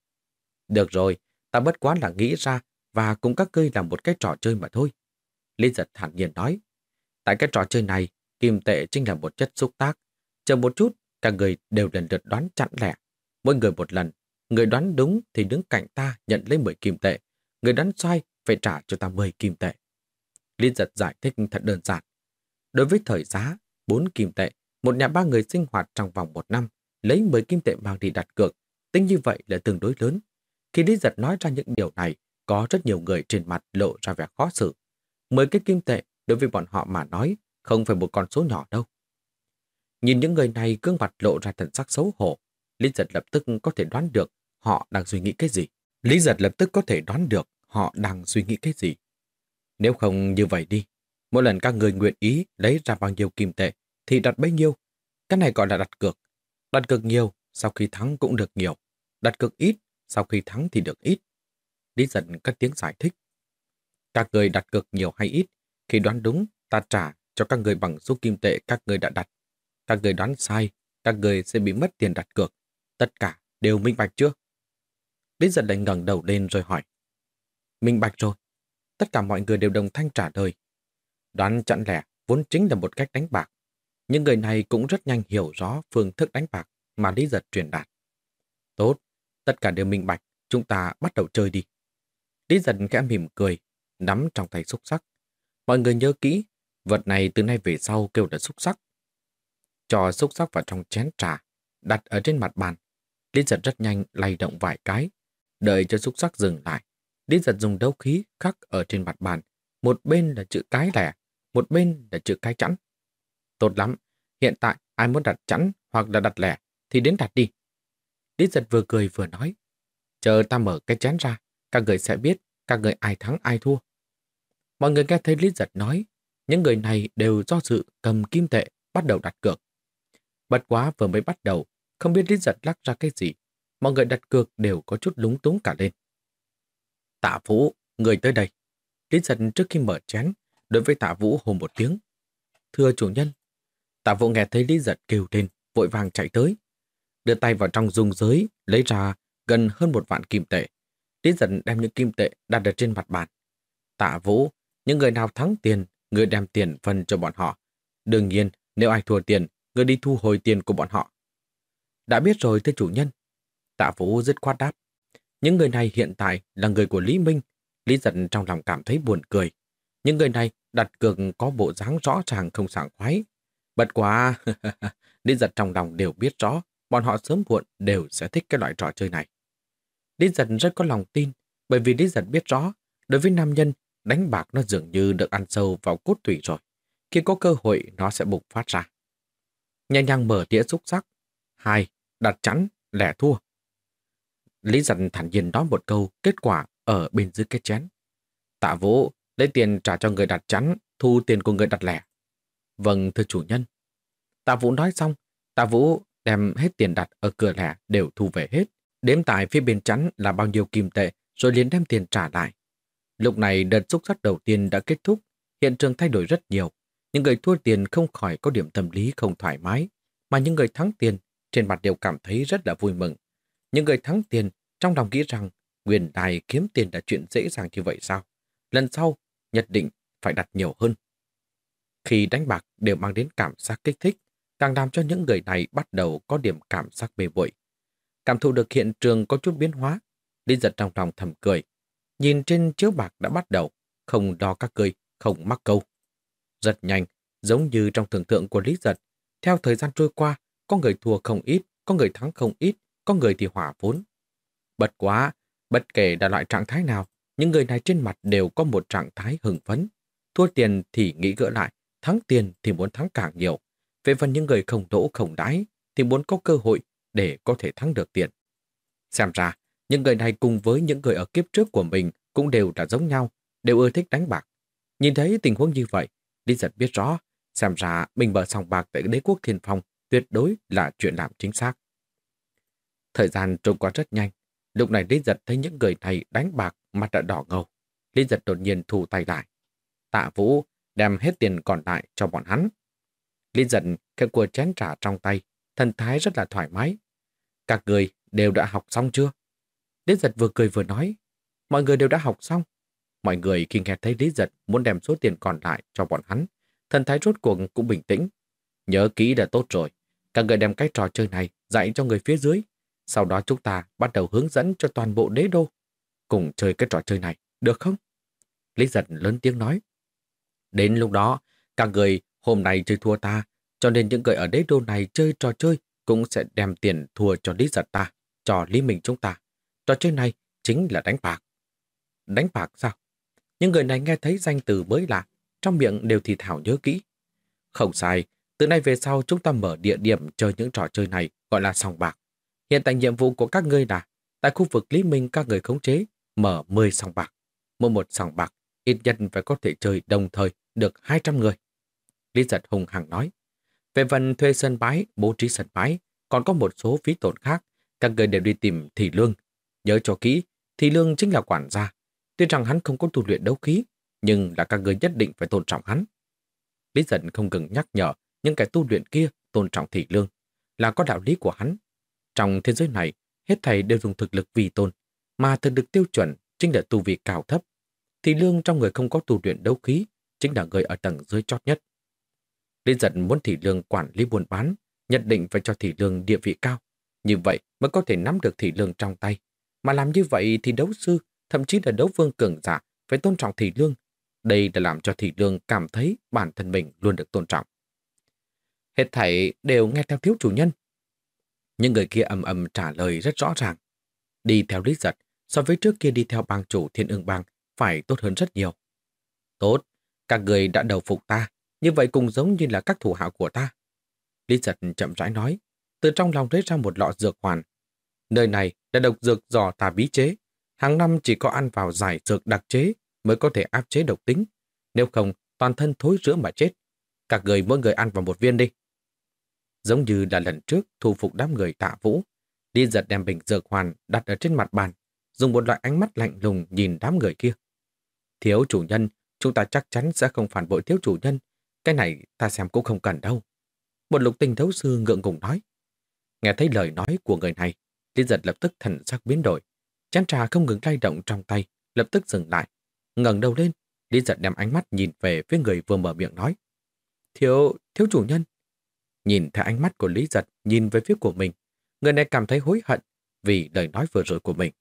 Được rồi, ta bất quá là nghĩ ra và cùng các ngươi làm một cái trò chơi mà thôi. Lý giật thản nhiên nói. Tại cái trò chơi này, kim tệ chính là một chất xúc tác. Chờ một chút, cả người đều lần lượt đoán chặn lẻ. Mỗi người một lần, người đoán đúng thì đứng cạnh ta nhận lấy 10 kim tệ. Người đoán sai phải trả cho ta 10 kim tệ. Lý giật giải thích thật đơn giản. Đối với thời giá 4 kim tệ, một nhà ba người sinh hoạt trong vòng một năm, lấy 10 kim tệ mang đi đặt cược, tính như vậy là tương đối lớn. Khi Lý Giật nói ra những điều này, có rất nhiều người trên mặt lộ ra vẻ khó xử. 10 cái kim tệ đối với bọn họ mà nói không phải một con số nhỏ đâu. Nhìn những người này gương mặt lộ ra thần sắc xấu hổ, Lý giật lập tức có thể đoán được họ đang suy nghĩ cái gì. Lý giật lập tức có thể đoán được họ đang suy nghĩ cái gì. Nếu không như vậy đi, mỗi lần các người nguyện ý lấy ra bao nhiêu kim tệ thì đặt bấy nhiêu. Cái này gọi là đặt cược. Đặt cược nhiều, sau khi thắng cũng được nhiều. Đặt cược ít, sau khi thắng thì được ít. Lý giật các tiếng giải thích. Các người đặt cược nhiều hay ít, khi đoán đúng, ta trả cho các người bằng số kim tệ các người đã đặt. Các người đoán sai, các người sẽ bị mất tiền đặt cược. Tất cả đều minh bạch chưa? Đến giật đành ngẩng đầu lên rồi hỏi. Minh bạch rồi. Tất cả mọi người đều đồng thanh trả lời. Đoán chặn lẻ vốn chính là một cách đánh bạc. Nhưng người này cũng rất nhanh hiểu rõ phương thức đánh bạc mà Lý giật truyền đạt. Tốt, tất cả đều minh bạch, chúng ta bắt đầu chơi đi. Lý giật khẽ mỉm cười, nắm trong tay xúc sắc. Mọi người nhớ kỹ, vật này từ nay về sau kêu là xúc sắc. Cho xúc sắc vào trong chén trà, đặt ở trên mặt bàn. Lý giật rất nhanh lay động vài cái, đợi cho xúc sắc dừng lại. Lý giật dùng đấu khí khắc ở trên mặt bàn. Một bên là chữ cái lẻ, một bên là chữ cái chẵn. Tốt lắm, hiện tại ai muốn đặt chẵn hoặc là đặt lẻ thì đến đặt đi. Lý giật vừa cười vừa nói. Chờ ta mở cái chén ra, các người sẽ biết các người ai thắng ai thua. Mọi người nghe thấy Lý giật nói, những người này đều do sự cầm kim tệ bắt đầu đặt cược. Bất quá vừa mới bắt đầu, không biết Lý giật lắc ra cái gì. Mọi người đặt cược đều có chút lúng túng cả lên. Tạ Vũ, người tới đây. Lý giật trước khi mở chén, đối với tạ Vũ hồn một tiếng. Thưa chủ nhân. Tạ Vũ nghe thấy Lý giật kêu lên, vội vàng chạy tới. Đưa tay vào trong dung giới, lấy ra gần hơn một vạn kim tệ. Lý giật đem những kim tệ đặt ở trên mặt bàn. Tạ Vũ, những người nào thắng tiền, người đem tiền phân cho bọn họ. Đương nhiên, nếu ai thua tiền, người đi thu hồi tiền của bọn họ. Đã biết rồi thưa chủ nhân. Tạ Vũ dứt khoát đáp. Những người này hiện tại là người của Lý Minh. Lý giật trong lòng cảm thấy buồn cười. Những người này đặt cược có bộ dáng rõ ràng không sảng khoái. Bật quá, [laughs] Lý giật trong lòng đều biết rõ, bọn họ sớm muộn đều sẽ thích cái loại trò chơi này. Lý giật rất có lòng tin, bởi vì Lý giật biết rõ, đối với nam nhân, đánh bạc nó dường như được ăn sâu vào cốt tủy rồi. Khi có cơ hội, nó sẽ bùng phát ra. nhanh nhàng mở đĩa xúc sắc. Hai, đặt chắn, lẻ thua. Lý giật thản nhiên nói một câu kết quả ở bên dưới cái chén. Tạ vũ, lấy tiền trả cho người đặt chắn, thu tiền của người đặt lẻ. Vâng, thưa chủ nhân. Tạ vũ nói xong, tạ vũ đem hết tiền đặt ở cửa lẻ đều thu về hết. Đếm tại phía bên chắn là bao nhiêu kim tệ, rồi liền đem tiền trả lại. Lúc này đợt xúc sắc đầu tiên đã kết thúc, hiện trường thay đổi rất nhiều. Những người thua tiền không khỏi có điểm tâm lý không thoải mái, mà những người thắng tiền trên mặt đều cảm thấy rất là vui mừng. Những người thắng tiền trong lòng nghĩ rằng nguyên đài kiếm tiền là chuyện dễ dàng như vậy sao? Lần sau, nhất định phải đặt nhiều hơn. Khi đánh bạc đều mang đến cảm giác kích thích, càng làm cho những người này bắt đầu có điểm cảm giác mê bội. Cảm thụ được hiện trường có chút biến hóa, Lý giật trong lòng thầm cười. Nhìn trên chiếu bạc đã bắt đầu, không đo các cười, không mắc câu. Rất nhanh, giống như trong tưởng tượng của Lý giật, theo thời gian trôi qua, có người thua không ít, có người thắng không ít, có người thì hỏa vốn. Bật quá, bất kể là loại trạng thái nào, những người này trên mặt đều có một trạng thái hưng phấn. Thua tiền thì nghĩ gỡ lại, thắng tiền thì muốn thắng càng nhiều. Về phần những người không đỗ không đái thì muốn có cơ hội để có thể thắng được tiền. Xem ra, những người này cùng với những người ở kiếp trước của mình cũng đều là giống nhau, đều ưa thích đánh bạc. Nhìn thấy tình huống như vậy, Lý giật biết rõ, xem ra mình bờ sòng bạc tại đế quốc thiên phong tuyệt đối là chuyện làm chính xác. Thời gian trôi qua rất nhanh, lúc này Lý giật thấy những người này đánh bạc mặt đã đỏ ngầu. Lý giật đột nhiên thu tay lại. Tạ Vũ đem hết tiền còn lại cho bọn hắn. Lý giật cái cua chén trà trong tay, thần thái rất là thoải mái. Các người đều đã học xong chưa? Lý giật vừa cười vừa nói, mọi người đều đã học xong. Mọi người khi nghe thấy Lý giật muốn đem số tiền còn lại cho bọn hắn, thần thái rốt cuộc cũng bình tĩnh. Nhớ kỹ là tốt rồi, các người đem cái trò chơi này dạy cho người phía dưới. Sau đó chúng ta bắt đầu hướng dẫn cho toàn bộ đế đô. Cùng chơi cái trò chơi này, được không? Lý giật lớn tiếng nói. Đến lúc đó, các người hôm nay chơi thua ta, cho nên những người ở đế đô này chơi trò chơi cũng sẽ đem tiền thua cho Lý giật ta, cho Lý Minh chúng ta. Trò chơi này chính là đánh bạc. Đánh bạc sao? Những người này nghe thấy danh từ mới lạ, trong miệng đều thì thảo nhớ kỹ. Không sai, từ nay về sau chúng ta mở địa điểm chơi những trò chơi này gọi là sòng bạc. Hiện tại nhiệm vụ của các ngươi là tại khu vực Lý Minh các người khống chế mở 10 sòng bạc. Mỗi một sòng bạc ít nhất phải có thể chơi đồng thời được 200 người. Lý giật hùng hằng nói. Về phần thuê sân bãi, bố trí sân bãi, còn có một số phí tổn khác, các người đều đi tìm thị lương. Nhớ cho kỹ, thị lương chính là quản gia. Tuy rằng hắn không có tu luyện đấu khí, nhưng là các người nhất định phải tôn trọng hắn. Lý giật không ngừng nhắc nhở những kẻ tu luyện kia tôn trọng thị lương, là có đạo lý của hắn. Trong thế giới này, hết thầy đều dùng thực lực vì tôn, mà thực lực tiêu chuẩn chính là tu vị cao thấp. thì lương trong người không có tu luyện đấu khí, chính là người ở tầng dưới chót nhất. Lý giận muốn thị lương quản lý buôn bán, nhất định phải cho thị lương địa vị cao. Như vậy mới có thể nắm được thị lương trong tay. Mà làm như vậy thì đấu sư, thậm chí là đấu vương cường giả, phải tôn trọng thị lương. Đây đã làm cho thị lương cảm thấy bản thân mình luôn được tôn trọng. Hết thảy đều nghe theo thiếu chủ nhân. Nhưng người kia ầm ầm trả lời rất rõ ràng. Đi theo lý giật, so với trước kia đi theo bang chủ thiên ương bang, phải tốt hơn rất nhiều. Tốt, các người đã đầu phục ta, như vậy cũng giống như là các thủ hạ của ta. Lý giật chậm rãi nói, từ trong lòng lấy ra một lọ dược hoàn. Nơi này là độc dược do ta bí chế. Hàng năm chỉ có ăn vào giải dược đặc chế mới có thể áp chế độc tính. Nếu không, toàn thân thối rữa mà chết. Các người mỗi người ăn vào một viên đi. Giống như là lần trước thu phục đám người tạ vũ, đi giật đem bình dược hoàn đặt ở trên mặt bàn, dùng một loại ánh mắt lạnh lùng nhìn đám người kia. Thiếu chủ nhân, chúng ta chắc chắn sẽ không phản bội thiếu chủ nhân. Cái này ta xem cũng không cần đâu. Một lục tình thấu sư ngượng ngùng nói. Nghe thấy lời nói của người này, Lý giật lập tức thần sắc biến đổi. Chán trà không ngừng lay động trong tay, lập tức dừng lại. ngẩng đầu lên, Lý giật đem ánh mắt nhìn về phía người vừa mở miệng nói. Thiếu, thiếu chủ nhân. Nhìn theo ánh mắt của Lý giật nhìn về phía của mình, người này cảm thấy hối hận vì lời nói vừa rồi của mình.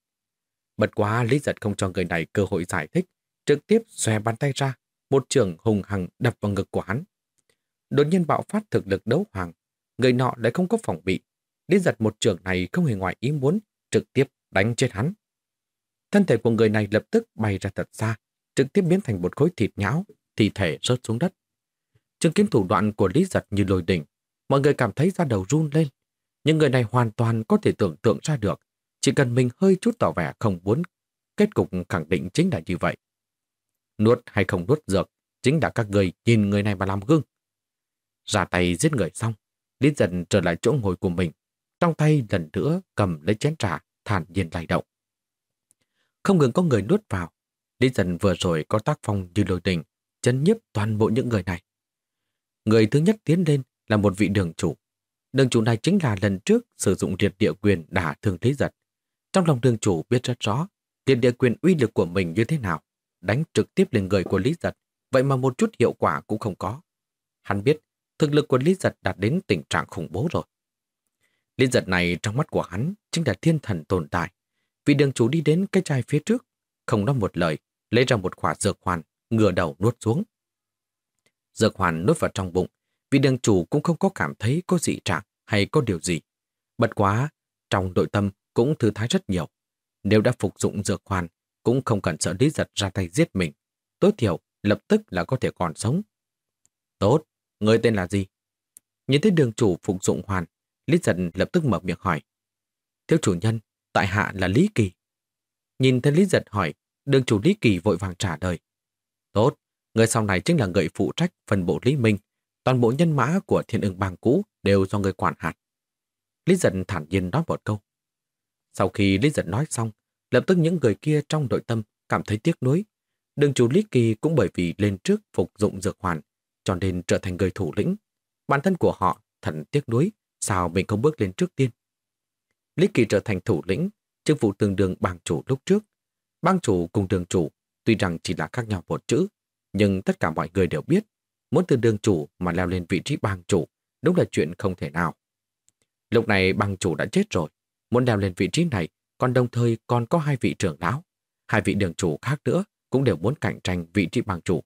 Bật quá Lý giật không cho người này cơ hội giải thích, trực tiếp xòe bàn tay ra, một trường hùng hằng đập vào ngực của hắn. Đột nhiên bạo phát thực lực đấu hoàng, người nọ lại không có phòng bị. Lý giật một trường này không hề ngoài ý muốn, trực tiếp đánh chết hắn. Thân thể của người này lập tức bay ra thật xa, trực tiếp biến thành một khối thịt nhão, thi thể rớt xuống đất. Chứng kiến thủ đoạn của Lý giật như lôi đỉnh, mọi người cảm thấy da đầu run lên. Nhưng người này hoàn toàn có thể tưởng tượng ra được, chỉ cần mình hơi chút tỏ vẻ không muốn, kết cục khẳng định chính là như vậy. Nuốt hay không nuốt dược, chính là các người nhìn người này mà làm gương. Ra tay giết người xong, Lý dần trở lại chỗ ngồi của mình, trong tay lần nữa cầm lấy chén trà, thản nhiên lay động. Không ngừng có người nuốt vào, Lý dần vừa rồi có tác phong như lôi đình, chấn nhiếp toàn bộ những người này. Người thứ nhất tiến lên là một vị đường chủ. Đường chủ này chính là lần trước sử dụng liệt địa quyền đả thương Lý giật. Trong lòng đường chủ biết rất rõ liệt địa quyền uy lực của mình như thế nào, đánh trực tiếp lên người của Lý giật, vậy mà một chút hiệu quả cũng không có. Hắn biết thực lực của Lý giật đạt đến tình trạng khủng bố rồi. Lý giật này trong mắt của hắn chính là thiên thần tồn tại. Vì đường chủ đi đến cái chai phía trước, không nói một lời, lấy ra một quả dược hoàn, ngửa đầu nuốt xuống. Dược hoàn nuốt vào trong bụng, vì đường chủ cũng không có cảm thấy có dị trạng hay có điều gì. Bật quá, trong nội tâm cũng thư thái rất nhiều. Nếu đã phục dụng dược hoàn, cũng không cần sợ Lý Giật ra tay giết mình. Tối thiểu, lập tức là có thể còn sống. Tốt, người tên là gì? Nhìn thấy đường chủ phục dụng hoàn, Lý Giật lập tức mở miệng hỏi. Thiếu chủ nhân, tại hạ là Lý Kỳ. Nhìn thấy Lý Giật hỏi, đường chủ Lý Kỳ vội vàng trả lời. Tốt, người sau này chính là người phụ trách phần bộ Lý Minh. Toàn bộ nhân mã của thiên ưng bang cũ đều do người quản hạt. Lý Giật thản nhiên nói một câu. Sau khi Lý Giật nói xong, lập tức những người kia trong nội tâm cảm thấy tiếc nuối. Đường chủ Lý Kỳ cũng bởi vì lên trước phục dụng dược hoàn, cho nên trở thành người thủ lĩnh. Bản thân của họ thần tiếc nuối, sao mình không bước lên trước tiên. Lý Kỳ trở thành thủ lĩnh, chức vụ tương đương bang chủ lúc trước. Bang chủ cùng đường chủ, tuy rằng chỉ là khác nhau một chữ, nhưng tất cả mọi người đều biết, muốn từ đường chủ mà leo lên vị trí bang chủ, đúng là chuyện không thể nào. Lúc này bang chủ đã chết rồi, muốn leo lên vị trí này, còn đồng thời còn có hai vị trưởng lão, hai vị đường chủ khác nữa cũng đều muốn cạnh tranh vị trí bang chủ.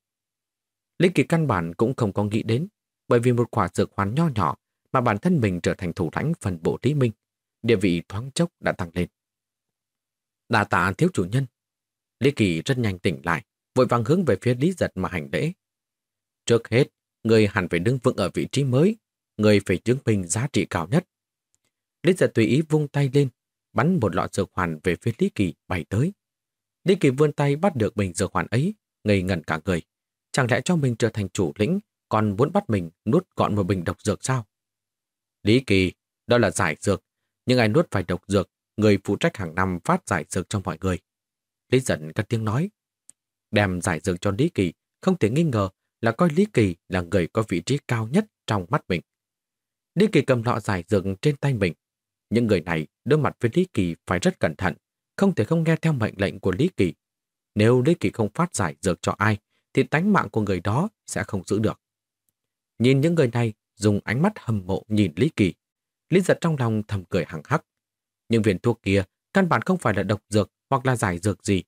Lý Kỳ căn bản cũng không có nghĩ đến, bởi vì một quả dược hoàn nho nhỏ mà bản thân mình trở thành thủ lãnh phần bộ Lý Minh, địa vị thoáng chốc đã tăng lên. Đà tạ thiếu chủ nhân. Lý Kỳ rất nhanh tỉnh lại, vội vàng hướng về phía Lý Giật mà hành lễ. Trước hết, người hẳn phải đứng vững ở vị trí mới, người phải chứng minh giá trị cao nhất. Lý Giật tùy ý vung tay lên, bắn một lọ dược hoàn về phía Lý Kỳ bay tới. Lý Kỳ vươn tay bắt được bình dược hoàn ấy, ngây ngẩn cả người. Chẳng lẽ cho mình trở thành chủ lĩnh, còn muốn bắt mình nuốt gọn một bình độc dược sao? Lý Kỳ, đó là giải dược, nhưng ai nuốt phải độc dược, người phụ trách hàng năm phát giải dược cho mọi người. Lý giận cất tiếng nói. Đem giải dược cho Lý Kỳ, không thể nghi ngờ là coi Lý Kỳ là người có vị trí cao nhất trong mắt mình. Lý Kỳ cầm lọ giải dược trên tay mình. Những người này đối mặt với Lý Kỳ phải rất cẩn thận, không thể không nghe theo mệnh lệnh của Lý Kỳ. Nếu Lý Kỳ không phát giải dược cho ai, thì tánh mạng của người đó sẽ không giữ được. Nhìn những người này dùng ánh mắt hâm mộ nhìn Lý Kỳ. Lý giật trong lòng thầm cười hằng hắc. Những viên thuốc kia căn bản không phải là độc dược hoặc là giải dược gì.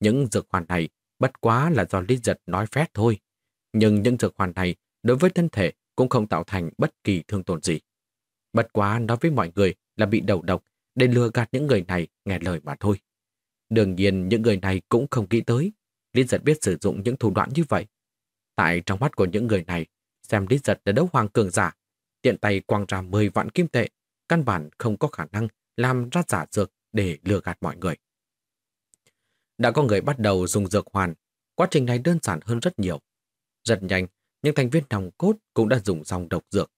Những dược hoàn này Bất quá là do Lý Giật nói phét thôi. Nhưng những dược hoàn này đối với thân thể cũng không tạo thành bất kỳ thương tổn gì. Bất quá nói với mọi người là bị đầu độc để lừa gạt những người này nghe lời mà thôi. Đương nhiên những người này cũng không nghĩ tới. Lý giật biết sử dụng những thủ đoạn như vậy. Tại trong mắt của những người này, xem Lý giật là đấu hoàng cường giả, tiện tay quăng ra 10 vạn kim tệ, căn bản không có khả năng làm ra giả dược để lừa gạt mọi người. Đã có người bắt đầu dùng dược hoàn, quá trình này đơn giản hơn rất nhiều. Rất nhanh, những thành viên nòng cốt cũng đã dùng xong độc dược.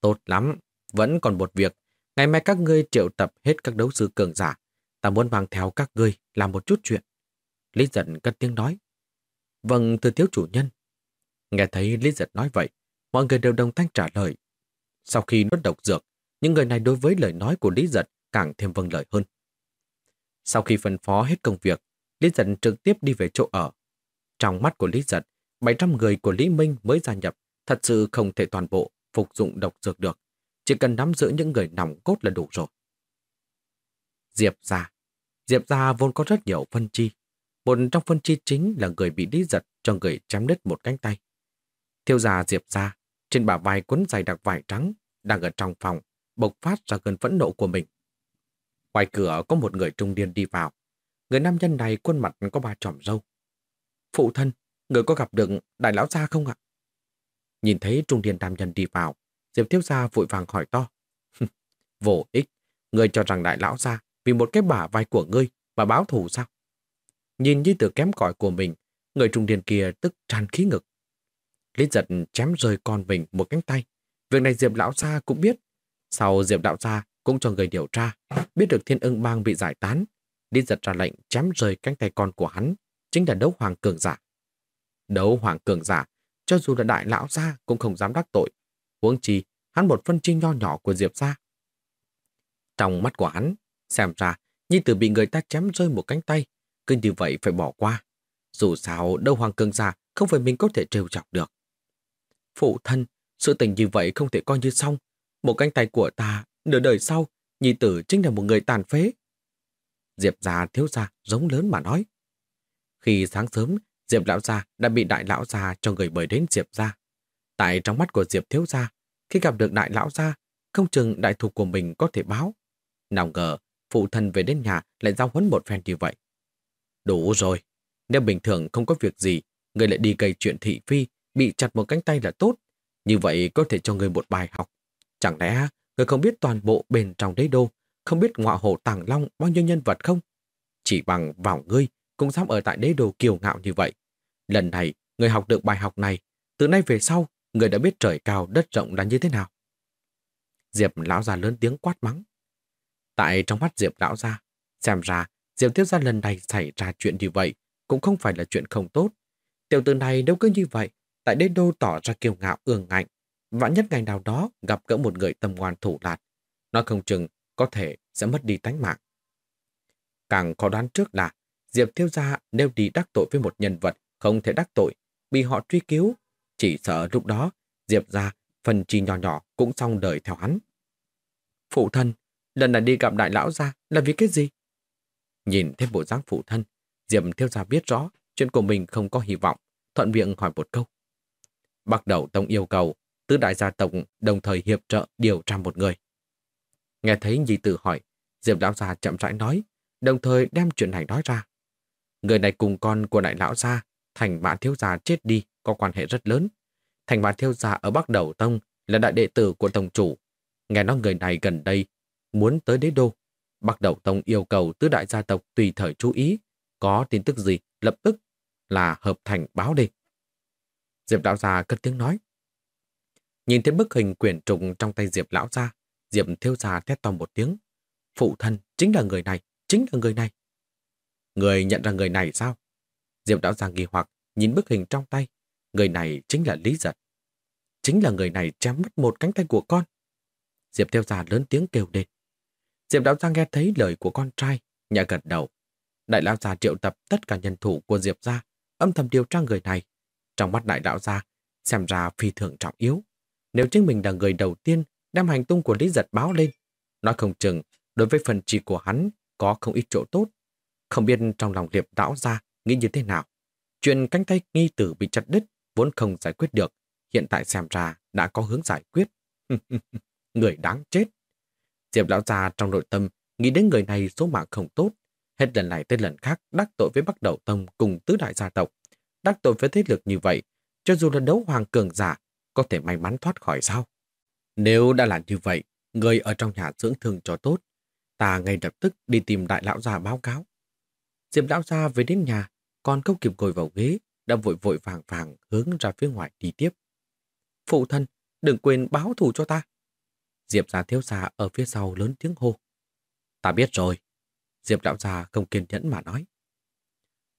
Tốt lắm, vẫn còn một việc. Ngày mai các ngươi triệu tập hết các đấu sư cường giả. Ta muốn mang theo các ngươi làm một chút chuyện. Lý giật cất tiếng nói. Vâng, thưa thiếu chủ nhân. Nghe thấy Lý giật nói vậy, mọi người đều đồng thanh trả lời. Sau khi nuốt độc dược, những người này đối với lời nói của Lý giật càng thêm vâng lời hơn. Sau khi phân phó hết công việc, Lý giật trực tiếp đi về chỗ ở. Trong mắt của Lý giật, 700 người của Lý Minh mới gia nhập thật sự không thể toàn bộ phục dụng độc dược được. Chỉ cần nắm giữ những người nòng cốt là đủ rồi. Diệp gia Diệp gia vốn có rất nhiều phân chi. Một trong phân chi chính là người bị đi giật cho người chém đứt một cánh tay. Thiêu gia Diệp gia trên bả vai quấn dày đặc vải trắng, đang ở trong phòng, bộc phát ra cơn phẫn nộ của mình. Ngoài cửa có một người trung niên đi vào. Người nam nhân này khuôn mặt có ba tròm râu. Phụ thân, người có gặp được đại lão gia không ạ? Nhìn thấy trung niên nam nhân đi vào, Diệp Thiếu Gia vội vàng hỏi to. Vô ích, người cho rằng đại lão gia vì một cái bả vai của ngươi mà báo thù sao? Nhìn như từ kém cỏi của mình, người trung niên kia tức tràn khí ngực. Lý giật chém rơi con mình một cánh tay. Việc này Diệp Lão Gia cũng biết. Sau Diệp Lão Gia cũng cho người điều tra, biết được thiên ưng bang bị giải tán. Lý giật ra lệnh chém rơi cánh tay con của hắn, chính là đấu hoàng cường giả. Đấu hoàng cường giả, cho dù là đại lão gia cũng không dám đắc tội. Huống chi, hắn một phân chi nho nhỏ của Diệp gia. Trong mắt của hắn, xem ra, Nhi tử bị người ta chém rơi một cánh tay, cứ như vậy phải bỏ qua. Dù sao, đâu hoàng cường giả không phải mình có thể trêu chọc được. Phụ thân, sự tình như vậy không thể coi như xong. Một cánh tay của ta, nửa đời sau, Nhi tử chính là một người tàn phế. Diệp già thiếu gia giống lớn mà nói. Khi sáng sớm, Diệp lão gia đã bị đại lão gia cho người mời đến Diệp gia. Tại trong mắt của Diệp thiếu gia, khi gặp được đại lão gia, không chừng đại thù của mình có thể báo. Nào ngờ, phụ thân về đến nhà lại giao huấn một phen như vậy. Đủ rồi, nếu bình thường không có việc gì, người lại đi gây chuyện thị phi, bị chặt một cánh tay là tốt. Như vậy có thể cho người một bài học. Chẳng lẽ người không biết toàn bộ bên trong đế đô, không biết ngọa hồ tàng long bao nhiêu nhân vật không? Chỉ bằng vào ngươi cũng dám ở tại đế đô kiêu ngạo như vậy. Lần này, người học được bài học này, từ nay về sau, người đã biết trời cao đất rộng là như thế nào. Diệp lão già lớn tiếng quát mắng. Tại trong mắt Diệp lão già, xem ra Diệp thiếu gia lần này xảy ra chuyện như vậy cũng không phải là chuyện không tốt. Tiểu tử này nếu cứ như vậy, tại đế đô tỏ ra kiêu ngạo ương ngạnh, vạn nhất ngày nào đó gặp gỡ một người tâm ngoan thủ lạt, nói không chừng có thể sẽ mất đi tánh mạng. Càng khó đoán trước là Diệp thiếu gia nếu đi đắc tội với một nhân vật không thể đắc tội, bị họ truy cứu, chỉ sợ lúc đó Diệp ra phần chi nhỏ nhỏ cũng xong đời theo hắn. Phụ thân, lần này đi gặp đại lão ra là vì cái gì? Nhìn thấy bộ dáng phụ thân, Diệp theo gia biết rõ chuyện của mình không có hy vọng, thuận miệng hỏi một câu. Bắt đầu Tông yêu cầu tứ đại gia tộc đồng thời hiệp trợ điều tra một người. Nghe thấy nhi tử hỏi, Diệp lão gia chậm rãi nói, đồng thời đem chuyện này nói ra. Người này cùng con của đại lão gia, thành mã thiếu gia chết đi có quan hệ rất lớn. Thành mã thiếu gia ở Bắc Đầu Tông là đại đệ tử của Tông chủ. Nghe nói người này gần đây muốn tới đế đô. Bắc Đầu Tông yêu cầu tứ đại gia tộc tùy thời chú ý, có tin tức gì lập tức là hợp thành báo đi. Diệp lão gia cất tiếng nói. Nhìn thấy bức hình quyển trùng trong tay Diệp lão gia, Diệp thiếu gia thét to một tiếng. Phụ thân chính là người này, chính là người này. Người nhận ra người này sao? Diệp Đạo Giang nghi hoặc nhìn bức hình trong tay. Người này chính là Lý Giật. Chính là người này chém mất một cánh tay của con. Diệp theo già lớn tiếng kêu lên. Diệp Đạo Giang nghe thấy lời của con trai, nhà gật đầu. Đại lão Già triệu tập tất cả nhân thủ của Diệp gia, âm thầm điều tra người này. Trong mắt đại Đạo gia, xem ra phi thường trọng yếu. Nếu chính mình là người đầu tiên đem hành tung của Lý Giật báo lên, nói không chừng đối với phần chỉ của hắn có không ít chỗ tốt. Không biết trong lòng Diệp Đạo gia nghĩ như thế nào. Chuyện cánh tay nghi tử bị chặt đứt vốn không giải quyết được, hiện tại xem ra đã có hướng giải quyết. [laughs] người đáng chết. Diệp lão già trong nội tâm nghĩ đến người này số mạng không tốt. Hết lần này tới lần khác đắc tội với Bắc Đầu Tông cùng tứ đại gia tộc. Đắc tội với thế lực như vậy, cho dù là đấu hoàng cường giả, có thể may mắn thoát khỏi sao? Nếu đã là như vậy, người ở trong nhà dưỡng thương cho tốt, ta ngay lập tức đi tìm đại lão già báo cáo. Diệp lão già về đến nhà, còn không kịp ngồi vào ghế, đã vội vội vàng vàng hướng ra phía ngoài đi tiếp. Phụ thân, đừng quên báo thù cho ta. Diệp gia thiếu gia ở phía sau lớn tiếng hô. Ta biết rồi. Diệp đạo già không kiên nhẫn mà nói.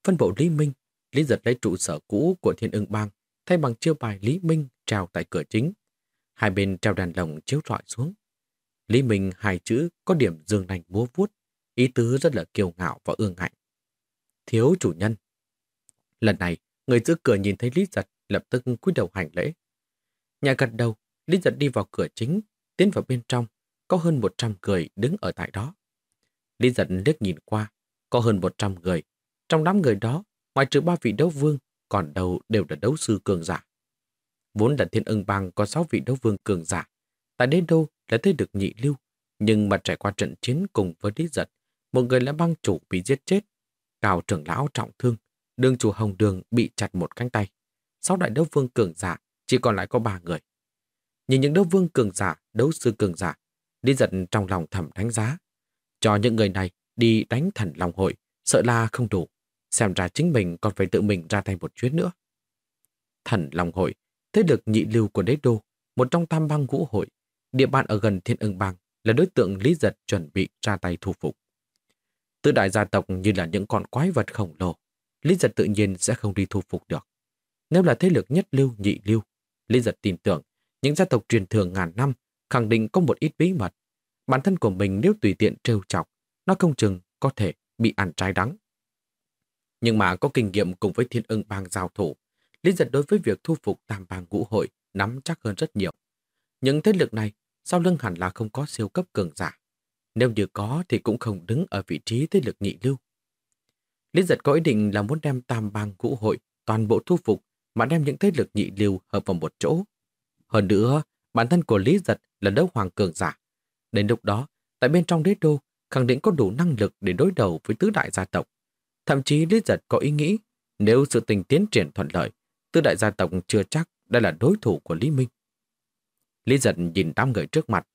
Phân bộ Lý Minh, Lý giật lấy trụ sở cũ của thiên ưng bang, thay bằng chiêu bài Lý Minh treo tại cửa chính. Hai bên treo đàn lồng chiếu rọi xuống. Lý Minh hai chữ có điểm dương nành múa vuốt, ý tứ rất là kiêu ngạo và ương hạnh. Thiếu chủ nhân. Lần này, người giữ cửa nhìn thấy Lý giật lập tức cúi đầu hành lễ. Nhà gật đầu, Lý giật đi vào cửa chính, tiến vào bên trong, có hơn 100 người đứng ở tại đó. Lý giật liếc nhìn qua, có hơn 100 người. Trong đám người đó, ngoài trừ ba vị đấu vương, còn đầu đều là đấu sư cường giả. Vốn là thiên ưng bang có 6 vị đấu vương cường giả. Tại đế đô là thấy được nhị lưu, nhưng mà trải qua trận chiến cùng với Lý giật, một người là băng chủ bị giết chết, cào trưởng lão trọng thương, đường chủ hồng đường bị chặt một cánh tay. Sáu đại đấu vương cường giả chỉ còn lại có ba người. Nhìn những đấu vương cường giả, đấu sư cường giả, Lý giật trong lòng thầm đánh giá. Cho những người này đi đánh thần lòng hội, sợ là không đủ. Xem ra chính mình còn phải tự mình ra tay một chuyến nữa. Thần lòng hội, thế lực nhị lưu của đế đô, một trong tam bang ngũ hội, địa bàn ở gần thiên ưng bang là đối tượng Lý giật chuẩn bị ra tay thu phục. Tứ đại gia tộc như là những con quái vật khổng lồ, Lý giật tự nhiên sẽ không đi thu phục được. Nếu là thế lực nhất lưu nhị lưu, Lý giật tin tưởng những gia tộc truyền thường ngàn năm khẳng định có một ít bí mật. Bản thân của mình nếu tùy tiện trêu chọc, nó không chừng có thể bị ăn trái đắng. Nhưng mà có kinh nghiệm cùng với thiên ưng bang giao thủ, Lý giật đối với việc thu phục tam bang ngũ hội nắm chắc hơn rất nhiều. Những thế lực này sau lưng hẳn là không có siêu cấp cường giả. Nếu như có thì cũng không đứng ở vị trí thế lực nhị lưu. Lý giật có ý định là muốn đem tam bang ngũ hội toàn bộ thu phục mà đem những thế lực nhị lưu hợp vào một chỗ. Hơn nữa, bản thân của Lý Giật là đấu hoàng cường giả. Đến lúc đó, tại bên trong đế đô, khẳng định có đủ năng lực để đối đầu với tứ đại gia tộc. Thậm chí Lý Giật có ý nghĩ, nếu sự tình tiến triển thuận lợi, tứ đại gia tộc chưa chắc đây là đối thủ của Lý Minh. Lý Giật nhìn đám người trước mặt,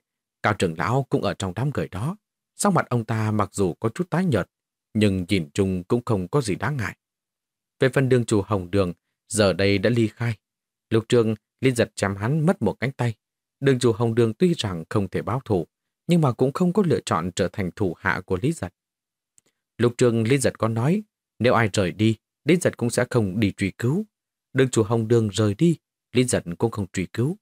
cao trưởng lão cũng ở trong đám người đó. Sau mặt ông ta mặc dù có chút tái nhợt, nhưng nhìn chung cũng không có gì đáng ngại. Về phần đường chủ Hồng Đường, giờ đây đã ly khai. Lục trường Lý giật chém hắn mất một cánh tay. Đường chủ Hồng Đường tuy rằng không thể báo thù, nhưng mà cũng không có lựa chọn trở thành thủ hạ của Lý giật. Lục trường Lý giật có nói, nếu ai rời đi, Lý giật cũng sẽ không đi truy cứu. Đường chủ Hồng Đường rời đi, Lý giật cũng không truy cứu.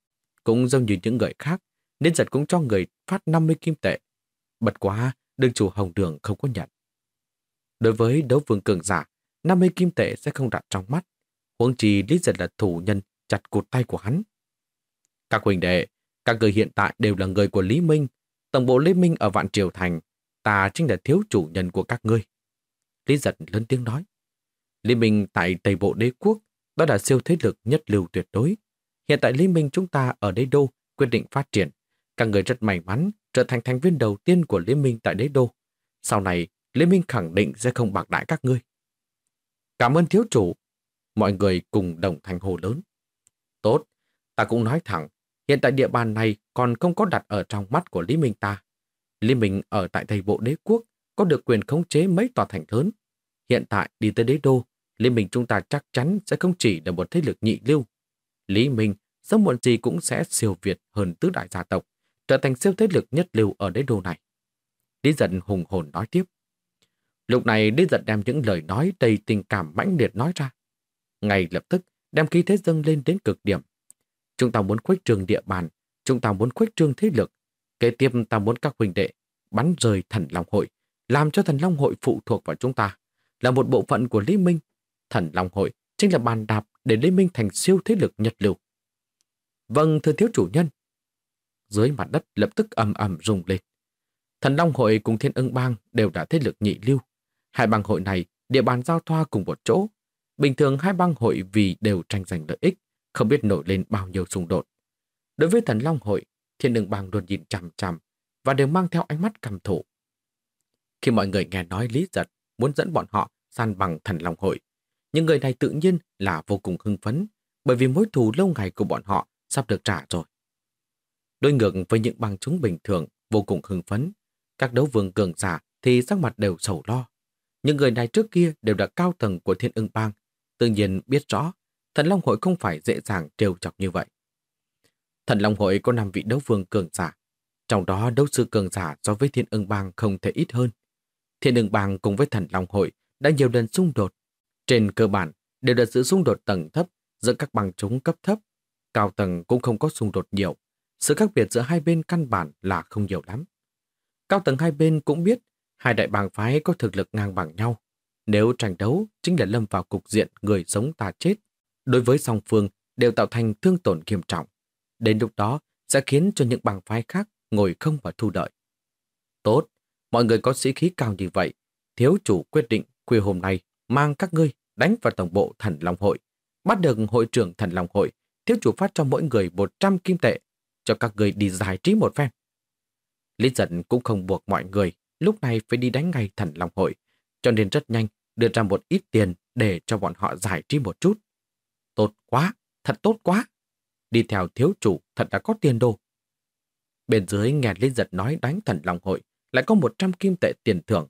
Cũng giống như những người khác, Lý giật cũng cho người phát 50 kim tệ. Bật quá, đường chủ Hồng Đường không có nhận. Đối với đấu vương cường giả, 50 kim tệ sẽ không đặt trong mắt. Huống chi Lý giật là thủ nhân chặt cụt tay của hắn. Các huynh đệ, các người hiện tại đều là người của Lý Minh. Tổng bộ Lý Minh ở Vạn Triều Thành, ta chính là thiếu chủ nhân của các ngươi. Lý giật lớn tiếng nói. Lý Minh tại Tây Bộ Đế Quốc, đó là siêu thế lực nhất lưu tuyệt đối. Hiện tại Lý Minh chúng ta ở đế đô quyết định phát triển. Các người rất may mắn trở thành thành viên đầu tiên của Lý Minh tại đế đô. Sau này, Lý Minh khẳng định sẽ không bạc đãi các ngươi. Cảm ơn thiếu chủ. Mọi người cùng đồng thành hồ lớn. Tốt, ta cũng nói thẳng, hiện tại địa bàn này còn không có đặt ở trong mắt của Lý Minh ta. Lý Minh ở tại Tây Bộ Đế Quốc có được quyền khống chế mấy tòa thành lớn. Hiện tại đi tới đế đô, Lý Minh chúng ta chắc chắn sẽ không chỉ là một thế lực nhị lưu. Lý Minh sớm muộn gì cũng sẽ siêu việt hơn tứ đại gia tộc, trở thành siêu thế lực nhất lưu ở đế đô này. Lý giận hùng hồn nói tiếp. Lúc này Lý giật đem những lời nói đầy tình cảm mãnh liệt nói ra. Ngay lập tức, đem khí thế dâng lên đến cực điểm. Chúng ta muốn khuếch trương địa bàn, chúng ta muốn khuếch trương thế lực. Kế tiếp ta muốn các huynh đệ bắn rời thần Long Hội, làm cho thần Long Hội phụ thuộc vào chúng ta, là một bộ phận của Lý Minh. Thần Long Hội chính là bàn đạp để Lý Minh thành siêu thế lực nhật lưu. Vâng, thưa thiếu chủ nhân. Dưới mặt đất lập tức ầm ầm rung lên. Thần Long Hội cùng Thiên Ưng Bang đều đã thế lực nhị lưu. Hai bang hội này địa bàn giao thoa cùng một chỗ, Bình thường hai bang hội vì đều tranh giành lợi ích, không biết nổi lên bao nhiêu xung đột. Đối với thần Long hội, thiên đường bang luôn nhìn chằm chằm và đều mang theo ánh mắt cầm thủ. Khi mọi người nghe nói Lý Giật muốn dẫn bọn họ san bằng thần Long hội, những người này tự nhiên là vô cùng hưng phấn bởi vì mối thù lâu ngày của bọn họ sắp được trả rồi. Đối ngược với những bang chúng bình thường vô cùng hưng phấn, các đấu vương cường giả thì sắc mặt đều sầu lo. Những người này trước kia đều là cao tầng của thiên ưng bang, tự nhiên biết rõ thần Long hội không phải dễ dàng trêu chọc như vậy. Thần Long hội có 5 vị đấu vương cường giả, trong đó đấu sư cường giả so với thiên ưng bang không thể ít hơn. Thiên ưng bang cùng với thần Long hội đã nhiều lần xung đột. Trên cơ bản đều là sự xung đột tầng thấp giữa các bang chúng cấp thấp. Cao tầng cũng không có xung đột nhiều. Sự khác biệt giữa hai bên căn bản là không nhiều lắm. Cao tầng hai bên cũng biết hai đại bang phái có thực lực ngang bằng nhau. Nếu tranh đấu chính là lâm vào cục diện người sống ta chết. Đối với song phương đều tạo thành thương tổn nghiêm trọng. Đến lúc đó sẽ khiến cho những bang phái khác ngồi không và thu đợi. Tốt, mọi người có sĩ khí cao như vậy. Thiếu chủ quyết định khuya hôm nay mang các ngươi đánh vào tổng bộ thần Long Hội. Bắt được hội trưởng thần Long Hội, thiếu chủ phát cho mỗi người 100 kim tệ, cho các người đi giải trí một phen. Lý giận cũng không buộc mọi người lúc này phải đi đánh ngay thần Long Hội, cho nên rất nhanh đưa ra một ít tiền để cho bọn họ giải trí một chút. Tốt quá, thật tốt quá. Đi theo thiếu chủ thật đã có tiền đồ. Bên dưới nghe Lý giật nói đánh thần Long Hội lại có 100 kim tệ tiền thưởng.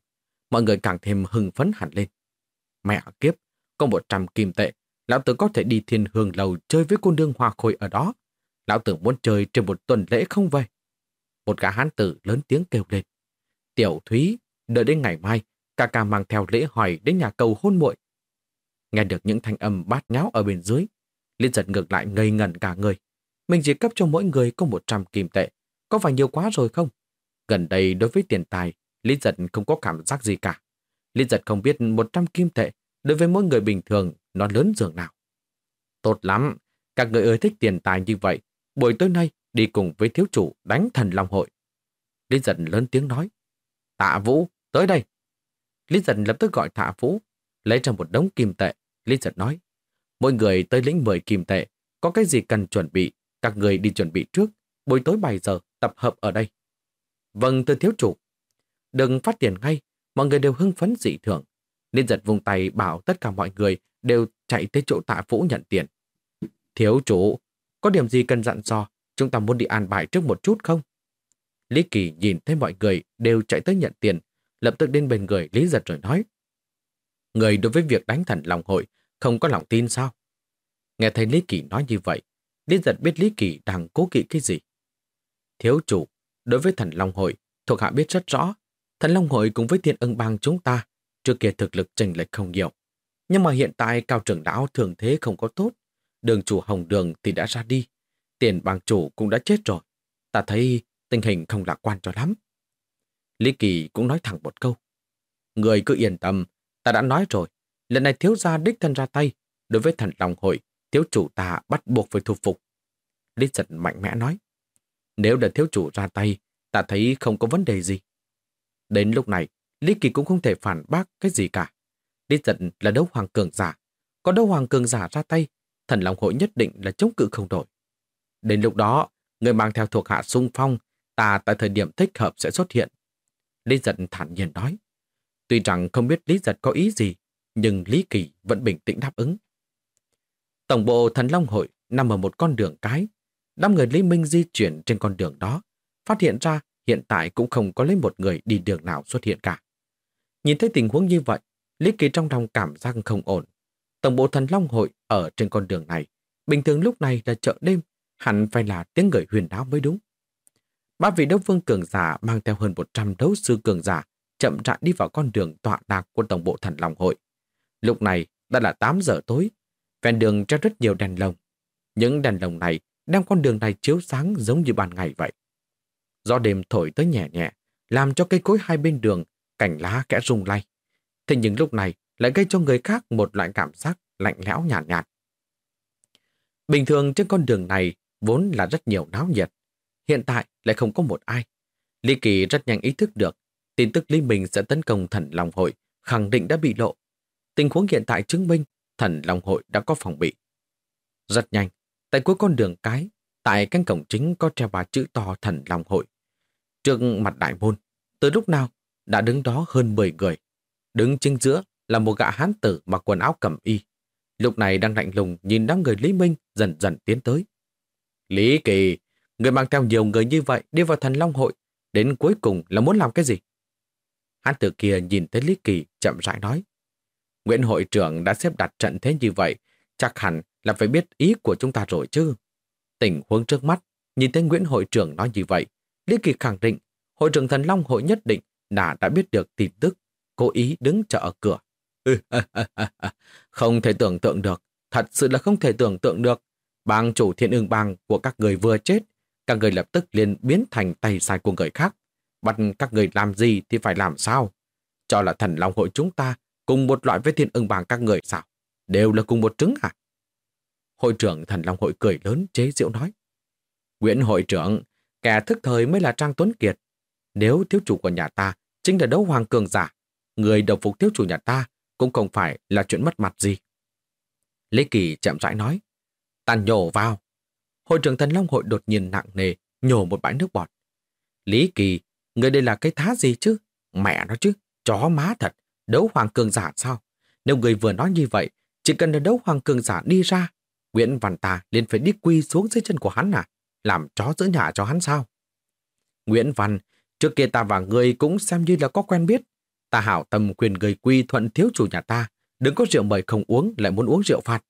Mọi người càng thêm hưng phấn hẳn lên. Mẹ kiếp, có 100 kim tệ, lão tử có thể đi thiên hương lầu chơi với cô nương hoa khôi ở đó. Lão tử muốn chơi trên một tuần lễ không vậy. Một gã hán tử lớn tiếng kêu lên. Tiểu Thúy, đợi đến ngày mai, ca ca mang theo lễ hỏi đến nhà cầu hôn muội. Nghe được những thanh âm bát nháo ở bên dưới, Liên giật ngược lại ngây ngẩn cả người. Mình chỉ cấp cho mỗi người có 100 kim tệ. Có phải nhiều quá rồi không? Gần đây đối với tiền tài, Lý giật không có cảm giác gì cả. Lý giật không biết 100 kim tệ đối với mỗi người bình thường nó lớn dường nào. Tốt lắm, các người ơi thích tiền tài như vậy. Buổi tối nay đi cùng với thiếu chủ đánh thần Long hội. Lý giật lớn tiếng nói. Tạ Vũ, tới đây. Lý giật lập tức gọi Tạ Vũ, lấy ra một đống kim tệ. Lý giật nói. Mỗi người tới lĩnh 10 kim tệ, có cái gì cần chuẩn bị, các người đi chuẩn bị trước, buổi tối 7 giờ tập hợp ở đây. Vâng, thưa thiếu chủ. Đừng phát tiền ngay, mọi người đều hưng phấn dị thường. Liên giật vùng tay bảo tất cả mọi người đều chạy tới chỗ tạ vũ nhận tiền. Thiếu chủ, có điểm gì cần dặn dò, chúng ta muốn đi an bài trước một chút không? Lý Kỳ nhìn thấy mọi người đều chạy tới nhận tiền, lập tức đến bên người Lý Giật rồi nói. Người đối với việc đánh thần lòng hội không có lòng tin sao? Nghe thấy Lý Kỳ nói như vậy, Lý Giật biết Lý Kỳ đang cố kỵ cái gì. Thiếu chủ, đối với thần Long Hội, thuộc hạ biết rất rõ. Thần Long Hội cùng với thiên ưng bang chúng ta, trước kia thực lực chênh lệch không nhiều. Nhưng mà hiện tại cao trưởng lão thường thế không có tốt. Đường chủ Hồng Đường thì đã ra đi. Tiền bang chủ cũng đã chết rồi. Ta thấy tình hình không lạc quan cho lắm. Lý Kỳ cũng nói thẳng một câu. Người cứ yên tâm, ta đã nói rồi. Lần này thiếu gia đích thân ra tay. Đối với thần Long Hội, thiếu chủ ta bắt buộc phải thu phục. Lý giật mạnh mẽ nói. Nếu để thiếu chủ ra tay, ta thấy không có vấn đề gì. Đến lúc này, Lý Kỳ cũng không thể phản bác cái gì cả. Lý giật là đấu hoàng cường giả. Có đấu hoàng cường giả ra tay, thần Long Hội nhất định là chống cự không đổi. Đến lúc đó, người mang theo thuộc hạ sung phong, ta tại thời điểm thích hợp sẽ xuất hiện. Lý giật thản nhiên nói. Tuy rằng không biết Lý giật có ý gì, nhưng Lý Kỳ vẫn bình tĩnh đáp ứng. Tổng bộ thần Long Hội nằm ở một con đường cái. Đám người Lý Minh di chuyển trên con đường đó, phát hiện ra hiện tại cũng không có lấy một người đi đường nào xuất hiện cả. Nhìn thấy tình huống như vậy, Lý Kỳ trong lòng cảm giác không ổn. Tổng bộ thần Long Hội ở trên con đường này, bình thường lúc này là chợ đêm, hẳn phải là tiếng người huyền đáo mới đúng. Ba vị đấu vương cường giả mang theo hơn 100 đấu sư cường giả chậm rãi đi vào con đường tọa lạc của tổng bộ thần Long Hội. Lúc này đã là 8 giờ tối, ven đường treo rất nhiều đèn lồng. Những đèn lồng này đem con đường này chiếu sáng giống như ban ngày vậy. Gió đêm thổi tới nhẹ nhẹ, làm cho cây cối hai bên đường, cảnh lá kẽ rung lay. Thế nhưng lúc này lại gây cho người khác một loại cảm giác lạnh lẽo nhàn nhạt nhạt. Bình thường trên con đường này vốn là rất nhiều náo nhiệt. Hiện tại lại không có một ai. Lý Kỳ rất nhanh ý thức được tin tức Lý Minh sẽ tấn công thần Long Hội khẳng định đã bị lộ. Tình huống hiện tại chứng minh thần Long Hội đã có phòng bị. Rất nhanh, tại cuối con đường cái, tại cánh cổng chính có treo ba chữ to thần Long Hội. Trước mặt đại môn, từ lúc nào đã đứng đó hơn 10 người. Đứng chính giữa là một gã hán tử mặc quần áo cẩm y. Lúc này đang lạnh lùng nhìn đám người Lý Minh dần dần tiến tới. Lý Kỳ, người mang theo nhiều người như vậy đi vào thần Long Hội, đến cuối cùng là muốn làm cái gì? Hán tử kia nhìn thấy Lý Kỳ chậm rãi nói. Nguyễn hội trưởng đã xếp đặt trận thế như vậy, chắc hẳn là phải biết ý của chúng ta rồi chứ. Tình huống trước mắt, nhìn thấy Nguyễn hội trưởng nói như vậy, Lý Kỳ khẳng định hội trưởng thần Long hội nhất định là đã biết được tin tức, cố ý đứng chờ ở cửa. [laughs] không thể tưởng tượng được, thật sự là không thể tưởng tượng được. Bang chủ thiên ương bang của các người vừa chết, các người lập tức liền biến thành tay sai của người khác. Bắt các người làm gì thì phải làm sao? Cho là thần Long hội chúng ta cùng một loại với thiên ưng bàng các người sao? Đều là cùng một trứng à? Hội trưởng thần Long hội cười lớn chế diệu nói. Nguyễn hội trưởng, kẻ thức thời mới là Trang Tuấn Kiệt. Nếu thiếu chủ của nhà ta chính là đấu hoàng cường giả, người đầu phục thiếu chủ nhà ta cũng không phải là chuyện mất mặt gì. Lê Kỳ chậm rãi nói, tàn nhổ vào. Hội trưởng thần Long hội đột nhiên nặng nề, nhổ một bãi nước bọt. Lý Kỳ, người đây là cái thá gì chứ? Mẹ nó chứ, chó má thật, đấu hoàng cường giả sao? Nếu người vừa nói như vậy, chỉ cần là đấu hoàng cường giả đi ra, Nguyễn Văn ta liền phải đi quy xuống dưới chân của hắn à? Làm chó giữ nhà cho hắn sao? Nguyễn Văn, trước kia ta và người cũng xem như là có quen biết. Ta hảo tâm quyền người quy thuận thiếu chủ nhà ta, đừng có rượu mời không uống lại muốn uống rượu phạt.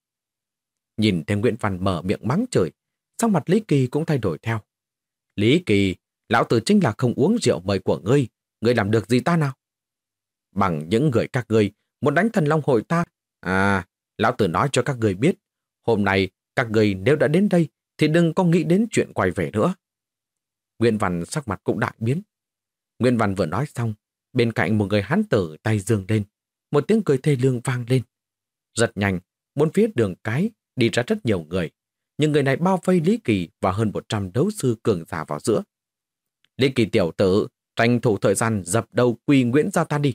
Nhìn thấy Nguyễn Văn mở miệng mắng trời, sau mặt Lý Kỳ cũng thay đổi theo. Lý Kỳ, lão tử chính là không uống rượu mời của ngươi, ngươi làm được gì ta nào? Bằng những người các ngươi, muốn đánh thần long hội ta. À, lão tử nói cho các người biết, hôm nay các người nếu đã đến đây thì đừng có nghĩ đến chuyện quay về nữa. Nguyên Văn sắc mặt cũng đại biến. Nguyên Văn vừa nói xong, bên cạnh một người hán tử tay dương lên, một tiếng cười thê lương vang lên. giật nhanh, bốn phía đường cái đi ra rất nhiều người, nhưng người này bao vây Lý Kỳ và hơn 100 đấu sư cường giả vào giữa. Lý Kỳ tiểu tử, tranh thủ thời gian dập đầu quy Nguyễn Gia ta đi.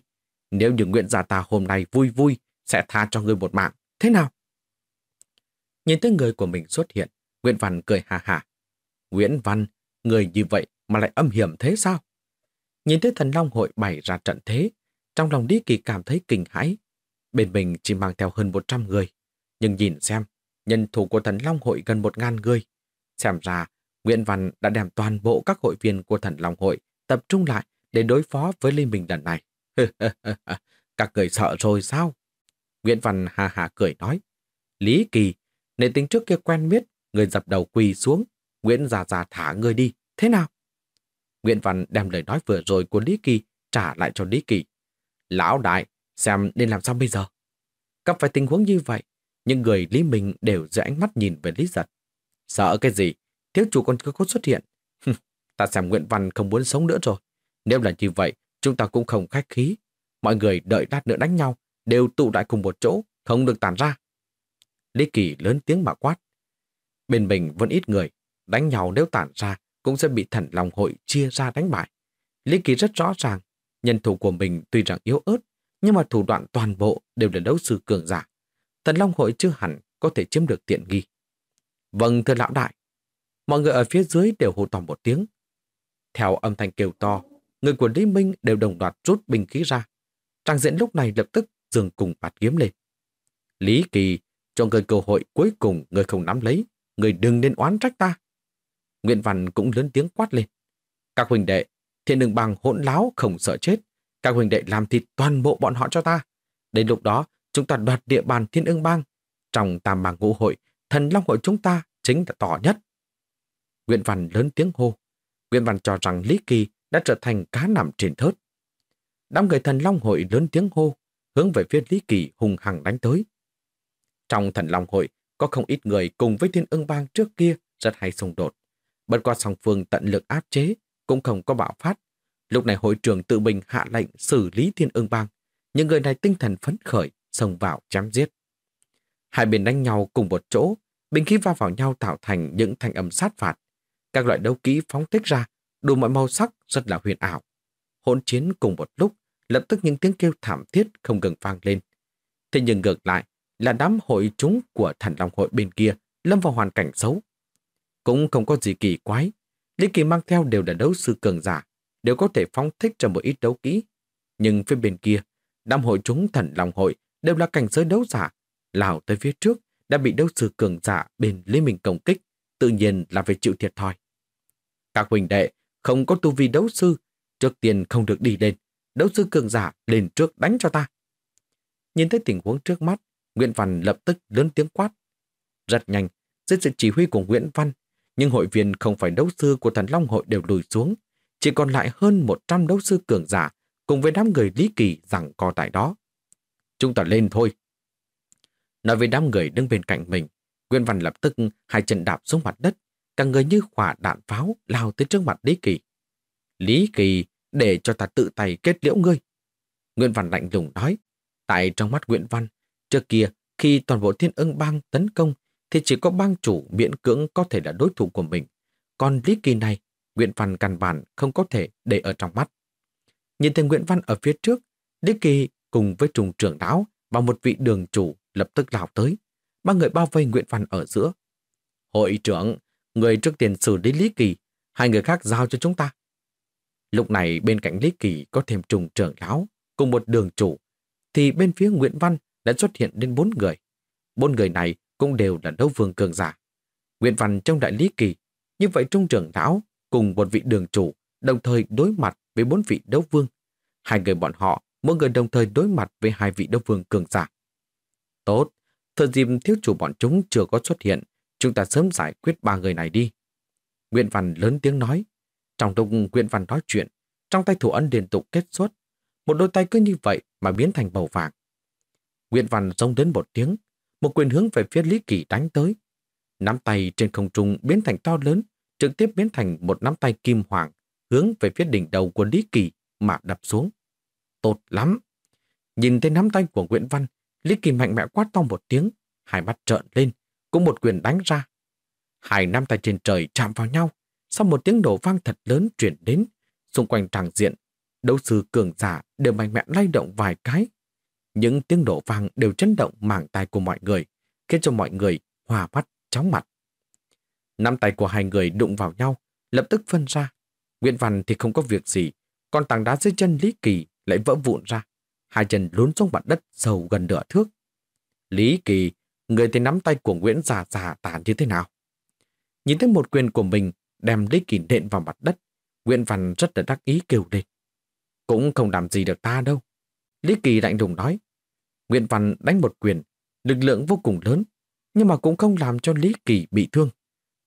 Nếu như Nguyễn Gia ta hôm nay vui vui, sẽ tha cho ngươi một mạng. Thế nào? Nhìn thấy người của mình xuất hiện, Nguyễn Văn cười hà hà. Nguyễn Văn, người như vậy mà lại âm hiểm thế sao? Nhìn thấy thần Long hội bày ra trận thế, trong lòng Lý Kỳ cảm thấy kinh hãi. Bên mình chỉ mang theo hơn 100 người. Nhưng nhìn xem, nhân thủ của thần Long hội gần một ngàn người. Xem ra, Nguyễn Văn đã đem toàn bộ các hội viên của thần Long hội tập trung lại để đối phó với Liên Minh lần này. [laughs] các người sợ rồi sao? Nguyễn Văn hà hà cười nói. Lý Kỳ, nên tính trước kia quen biết, người dập đầu quỳ xuống, Nguyễn già già thả người đi, thế nào? Nguyễn Văn đem lời nói vừa rồi của Lý Kỳ trả lại cho Lý Kỳ. Lão đại, xem nên làm sao bây giờ? Gặp phải tình huống như vậy, những người Lý Minh đều giữ ánh mắt nhìn về Lý Giật. Sợ cái gì? Thiếu chủ còn chưa có xuất hiện. ta xem Nguyễn Văn không muốn sống nữa rồi. Nếu là như vậy, chúng ta cũng không khách khí. Mọi người đợi đát nữa đánh nhau, đều tụ lại cùng một chỗ, không được tàn ra. Lý Kỳ lớn tiếng mà quát. Bên mình vẫn ít người, đánh nhau nếu tản ra cũng sẽ bị thần lòng hội chia ra đánh bại. Lý Kỳ rất rõ ràng, nhân thủ của mình tuy rằng yếu ớt, nhưng mà thủ đoạn toàn bộ đều là đấu sư cường giả. Thần Long hội chưa hẳn có thể chiếm được tiện nghi. Vâng thưa lão đại, mọi người ở phía dưới đều hô to một tiếng. Theo âm thanh kêu to, người của Lý Minh đều đồng loạt rút binh khí ra. Trang diện lúc này lập tức dường cùng bạt kiếm lên. Lý Kỳ cho người cơ hội cuối cùng người không nắm lấy, người đừng nên oán trách ta. Nguyễn Văn cũng lớn tiếng quát lên. Các huynh đệ, thiên đừng bằng hỗn láo không sợ chết. Các huynh đệ làm thịt toàn bộ bọn họ cho ta. Đến lúc đó, chúng ta đoạt địa bàn thiên ưng bang. Trong tam bang ngũ hội, thần long hội chúng ta chính là tỏ nhất. Nguyễn Văn lớn tiếng hô. Nguyễn Văn cho rằng Lý Kỳ đã trở thành cá nằm trên thớt. Đám người thần long hội lớn tiếng hô, hướng về phía Lý Kỳ hùng hằng đánh tới. Trong thần long hội, có không ít người cùng với thiên ưng bang trước kia rất hay xung đột. Bất qua song phương tận lực áp chế, cũng không có bạo phát. Lúc này hội trưởng tự mình hạ lệnh xử lý thiên ưng bang. Những người này tinh thần phấn khởi, xông vào chém giết. Hai bên đánh nhau cùng một chỗ, binh khí va vào nhau tạo thành những thanh âm sát phạt. Các loại đấu kỹ phóng thích ra, đủ mọi màu sắc rất là huyền ảo. Hỗn chiến cùng một lúc, lập tức những tiếng kêu thảm thiết không ngừng vang lên. Thế nhưng ngược lại, là đám hội chúng của thần Long hội bên kia lâm vào hoàn cảnh xấu. Cũng không có gì kỳ quái. Lý Kỳ mang theo đều là đấu sư cường giả, đều có thể phóng thích cho một ít đấu kỹ. Nhưng phía bên kia, đám hội chúng thần Long hội đều là cảnh giới đấu giả. Lào tới phía trước đã bị đấu sư cường giả bên Lê Minh công kích, tự nhiên là phải chịu thiệt thòi. Các huynh đệ không có tu vi đấu sư, trước tiên không được đi lên, đấu sư cường giả lên trước đánh cho ta. Nhìn thấy tình huống trước mắt, Nguyễn Văn lập tức lớn tiếng quát. Rất nhanh, dưới sự chỉ huy của Nguyễn Văn, nhưng hội viên không phải đấu sư của thần Long hội đều lùi xuống, chỉ còn lại hơn 100 đấu sư cường giả cùng với đám người Lý Kỳ rằng co tại đó. Chúng ta lên thôi. Nói với đám người đứng bên cạnh mình, Nguyễn Văn lập tức hai chân đạp xuống mặt đất, cả người như khỏa đạn pháo lao tới trước mặt Lý Kỳ. Lý Kỳ, để cho ta tự tay kết liễu ngươi. Nguyễn Văn lạnh lùng nói, tại trong mắt Nguyễn Văn, trước kia khi toàn bộ thiên ưng bang tấn công thì chỉ có bang chủ miễn cưỡng có thể là đối thủ của mình. Còn Lý Kỳ này, Nguyễn Văn căn bản không có thể để ở trong mắt. Nhìn thấy Nguyễn Văn ở phía trước, Lý Kỳ cùng với trùng trưởng đáo và một vị đường chủ lập tức lao tới. Ba người bao vây Nguyễn Văn ở giữa. Hội trưởng, người trước tiền xử lý Lý Kỳ, hai người khác giao cho chúng ta. Lúc này bên cạnh Lý Kỳ có thêm trùng trưởng lão cùng một đường chủ, thì bên phía Nguyễn Văn đã xuất hiện đến bốn người. Bốn người này cũng đều là đấu vương cường giả. Nguyễn Văn trong đại Lý Kỳ, như vậy trung trưởng lão cùng một vị đường chủ đồng thời đối mặt với bốn vị đấu vương. Hai người bọn họ, mỗi người đồng thời đối mặt với hai vị đấu vương cường giả. Tốt, thời dịp thiếu chủ bọn chúng chưa có xuất hiện, chúng ta sớm giải quyết ba người này đi. Nguyễn Văn lớn tiếng nói. Trong lúc Nguyễn Văn nói chuyện, trong tay thủ ân liên tục kết xuất. Một đôi tay cứ như vậy mà biến thành màu vàng. Nguyễn Văn rông đến một tiếng, một quyền hướng về phía Lý Kỳ đánh tới. Nắm tay trên không trung biến thành to lớn, trực tiếp biến thành một nắm tay kim hoàng, hướng về phía đỉnh đầu của Lý Kỳ mà đập xuống. Tốt lắm! Nhìn thấy nắm tay của Nguyễn Văn, Lý Kỳ mạnh mẽ quát to một tiếng, hai mắt trợn lên, cũng một quyền đánh ra. Hai nắm tay trên trời chạm vào nhau, sau một tiếng đổ vang thật lớn chuyển đến, xung quanh tràng diện, đấu sư cường giả đều mạnh mẽ lay động vài cái. Những tiếng đổ vang đều chấn động màng tay của mọi người, khiến cho mọi người hòa mắt, chóng mặt. nắm tay của hai người đụng vào nhau, lập tức phân ra. Nguyễn Văn thì không có việc gì, còn tảng đá dưới chân Lý Kỳ lại vỡ vụn ra. Hai chân lún xuống mặt đất sâu gần nửa thước. Lý Kỳ, người thì nắm tay của Nguyễn già già tàn như thế nào? Nhìn thấy một quyền của mình đem Lý Kỳ nện vào mặt đất, Nguyễn Văn rất là đắc ý kêu lên. Cũng không làm gì được ta đâu. Lý Kỳ lạnh lùng nói. Nguyễn Văn đánh một quyền, lực lượng vô cùng lớn, nhưng mà cũng không làm cho Lý Kỳ bị thương.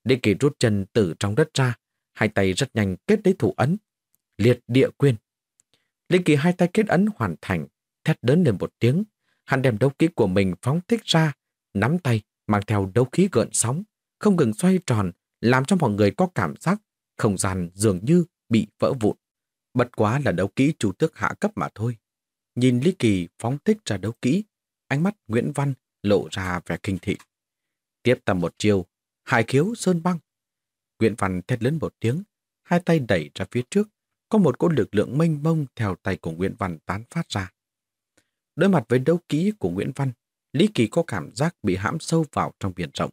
Lý Kỳ rút chân từ trong đất ra, hai tay rất nhanh kết lấy thủ ấn. Liệt địa quyền. Linh Kỳ hai tay kết ấn hoàn thành, thét lớn lên một tiếng. Hắn đem đấu khí của mình phóng thích ra, nắm tay, mang theo đấu khí gợn sóng, không ngừng xoay tròn, làm cho mọi người có cảm giác không gian dường như bị vỡ vụn. Bất quá là đấu kỹ chủ tước hạ cấp mà thôi. Nhìn Lý Kỳ phóng thích ra đấu kỹ, ánh mắt Nguyễn Văn lộ ra vẻ kinh thị. Tiếp tầm một chiều, hải khiếu sơn băng. Nguyễn Văn thét lớn một tiếng, hai tay đẩy ra phía trước, có một cỗ lực lượng mênh mông theo tay của Nguyễn Văn tán phát ra. Đối mặt với đấu kỹ của Nguyễn Văn, Lý Kỳ có cảm giác bị hãm sâu vào trong biển rộng.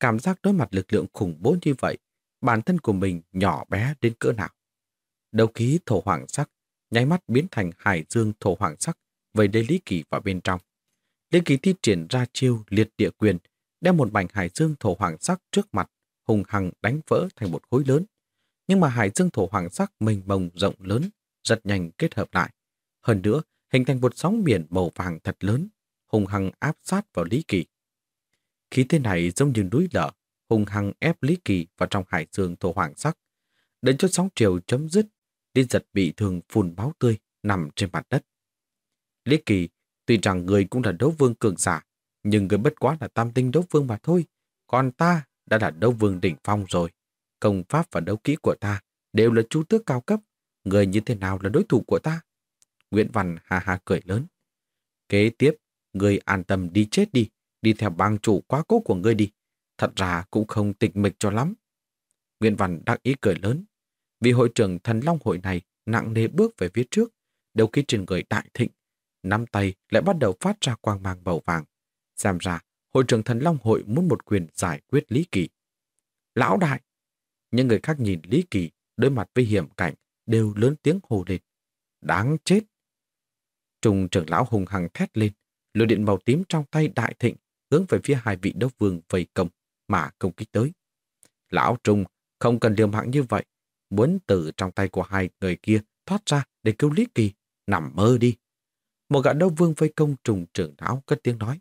Cảm giác đối mặt lực lượng khủng bố như vậy, bản thân của mình nhỏ bé đến cỡ nào. Đấu khí thổ hoàng sắc, nháy mắt biến thành hải dương thổ hoàng sắc, vây lấy Lý Kỳ vào bên trong. Lý Kỳ thi triển ra chiêu liệt địa quyền, đem một mảnh hải dương thổ hoàng sắc trước mặt, hùng hằng đánh vỡ thành một khối lớn. Nhưng mà hải dương thổ hoàng sắc mênh mông rộng lớn, rất nhanh kết hợp lại. Hơn nữa, hình thành một sóng biển màu vàng thật lớn, hùng hăng áp sát vào Lý Kỳ. Khí thế này giống như núi lở, hùng hăng ép Lý Kỳ vào trong hải dương thổ hoàng sắc. Đến cho sóng triều chấm dứt, Lý giật bị thương phun máu tươi nằm trên mặt đất. Lý Kỳ, tuy rằng người cũng là đấu vương cường giả, nhưng người bất quá là tam tinh đấu vương mà thôi. Còn ta đã là đấu vương đỉnh phong rồi. Công pháp và đấu kỹ của ta đều là chú tước cao cấp. Người như thế nào là đối thủ của ta? Nguyễn Văn hà hà cười lớn. Kế tiếp, người an tâm đi chết đi, đi theo bang chủ quá cố của ngươi đi. Thật ra cũng không tịch mịch cho lắm. Nguyễn Văn đắc ý cười lớn. Vì hội trưởng thần long hội này nặng nề bước về phía trước, đầu khi trên người đại thịnh, nắm tay lại bắt đầu phát ra quang mang màu vàng. Xem ra, hội trưởng thần Long hội muốn một quyền giải quyết Lý Kỳ. Lão đại! Những người khác nhìn Lý Kỳ đối mặt với hiểm cảnh đều lớn tiếng hô lên. Đáng chết! Trung trưởng lão hùng hằng thét lên, lửa điện màu tím trong tay đại thịnh hướng về phía hai vị đấu vương vây công mà công kích tới. Lão Trung không cần liều mạng như vậy, muốn từ trong tay của hai người kia thoát ra để cứu Lý Kỳ, nằm mơ đi. Một gã đấu vương vây công trùng trưởng lão cất tiếng nói.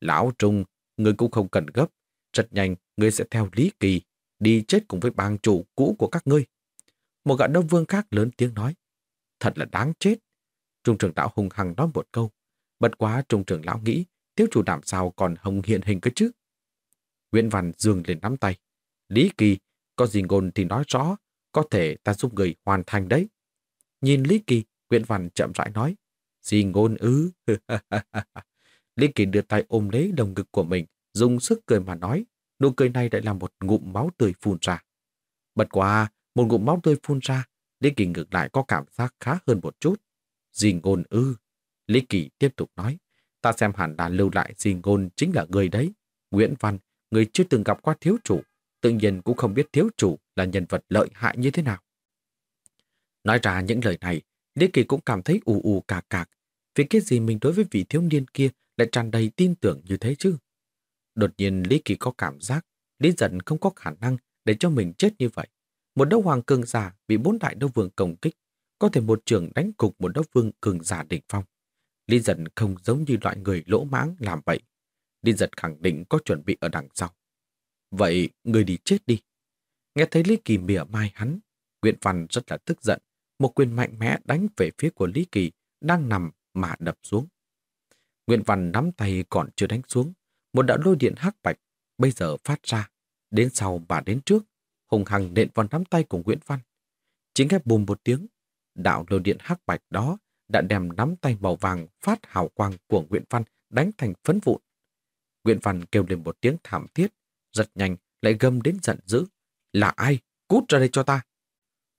Lão Trung, người cũng không cần gấp, rất nhanh người sẽ theo Lý Kỳ, đi chết cùng với bang chủ cũ của các ngươi. Một gã đông vương khác lớn tiếng nói. Thật là đáng chết. Trung trưởng lão hùng hằng nói một câu. Bật quá trung trưởng lão nghĩ, thiếu chủ đảm sao còn hồng hiện hình cơ chứ. Nguyễn Văn dương lên nắm tay. Lý Kỳ, có gì ngôn thì nói rõ, có thể ta giúp người hoàn thành đấy. Nhìn Lý Kỳ, Nguyễn Văn chậm rãi nói. Gì ngôn ư? [laughs] Lý Kỳ đưa tay ôm lấy đồng ngực của mình, dùng sức cười mà nói. Nụ cười này lại là một ngụm máu tươi phun ra. Bật qua, một ngụm máu tươi phun ra, Lý Kỳ ngược lại có cảm giác khá hơn một chút. Gì ngôn ư? Lý Kỳ tiếp tục nói. Ta xem hẳn là lưu lại gì ngôn chính là người đấy. Nguyễn Văn, người chưa từng gặp qua thiếu chủ, tự nhiên cũng không biết thiếu chủ là nhân vật lợi hại như thế nào. Nói ra những lời này, Lý Kỳ cũng cảm thấy ù ù cà cạc, vì cái gì mình đối với vị thiếu niên kia lại tràn đầy tin tưởng như thế chứ. Đột nhiên Lý Kỳ có cảm giác Lý Dân không có khả năng để cho mình chết như vậy. Một đấu hoàng cường giả bị bốn đại đấu vương công kích, có thể một trường đánh cục một đấu vương cường giả đỉnh phong. Lý Dân không giống như loại người lỗ mãng làm vậy. Lý Dân khẳng định có chuẩn bị ở đằng sau. Vậy người đi chết đi. Nghe thấy Lý Kỳ mỉa mai hắn, Nguyễn Văn rất là tức giận. Một quyền mạnh mẽ đánh về phía của Lý Kỳ đang nằm mà đập xuống. Nguyễn Văn nắm tay còn chưa đánh xuống. Một đạo lôi điện hắc bạch bây giờ phát ra. Đến sau và đến trước, hùng hằng nện vào nắm tay của Nguyễn Văn. Chính nghe bùm một tiếng, đạo lôi điện hắc bạch đó đã đem nắm tay màu vàng phát hào quang của Nguyễn Văn đánh thành phấn vụn. Nguyễn Văn kêu lên một tiếng thảm thiết, giật nhanh lại gầm đến giận dữ. Là ai? Cút ra đây cho ta!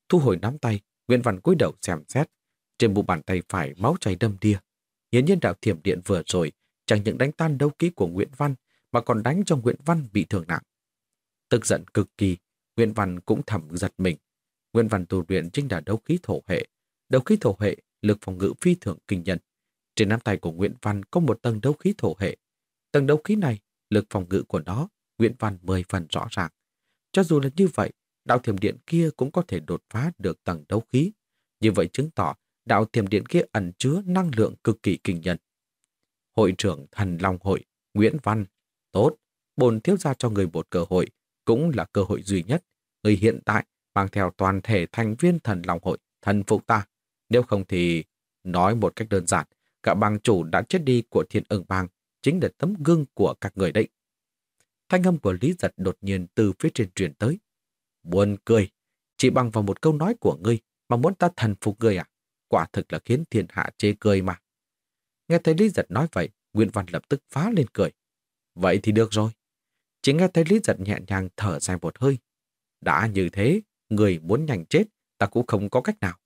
Thu hồi nắm tay, Nguyễn Văn cúi đầu xem xét. Trên bộ bàn tay phải máu chảy đâm đia. Hiển nhiên đạo thiểm điện vừa rồi chẳng những đánh tan đấu ký của Nguyễn Văn mà còn đánh cho Nguyễn Văn bị thương nặng. Tức giận cực kỳ, Nguyễn Văn cũng thầm giật mình. Nguyễn Văn tu luyện chính là đấu khí thổ hệ. Đấu khí thổ hệ, lực phòng ngự phi thường kinh nhân. Trên nắm tay của Nguyễn Văn có một tầng đấu khí thổ hệ. Tầng đấu khí này, lực phòng ngự của nó, Nguyễn Văn mười phần rõ ràng. Cho dù là như vậy, đạo thiểm điện kia cũng có thể đột phá được tầng đấu khí. Như vậy chứng tỏ đạo thiểm điện kia ẩn chứa năng lượng cực kỳ kinh nhân. Hội trưởng Thần Long Hội, Nguyễn Văn, tốt, bồn thiếu ra cho người một cơ hội, cũng là cơ hội duy nhất. Người hiện tại mang theo toàn thể thành viên Thần Long Hội, thần phục ta. Nếu không thì, nói một cách đơn giản, cả bang chủ đã chết đi của thiên ưng bang chính là tấm gương của các người đấy. Thanh âm của Lý Giật đột nhiên từ phía trên truyền tới. Buồn cười, chỉ bằng vào một câu nói của ngươi mà muốn ta thần phục ngươi à? Quả thực là khiến thiên hạ chê cười mà. Nghe thấy Lý Giật nói vậy, Nguyễn Văn lập tức phá lên cười. Vậy thì được rồi. Chỉ nghe thấy Lý Giật nhẹ nhàng thở dài một hơi. Đã như thế, người muốn nhanh chết, ta cũng không có cách nào.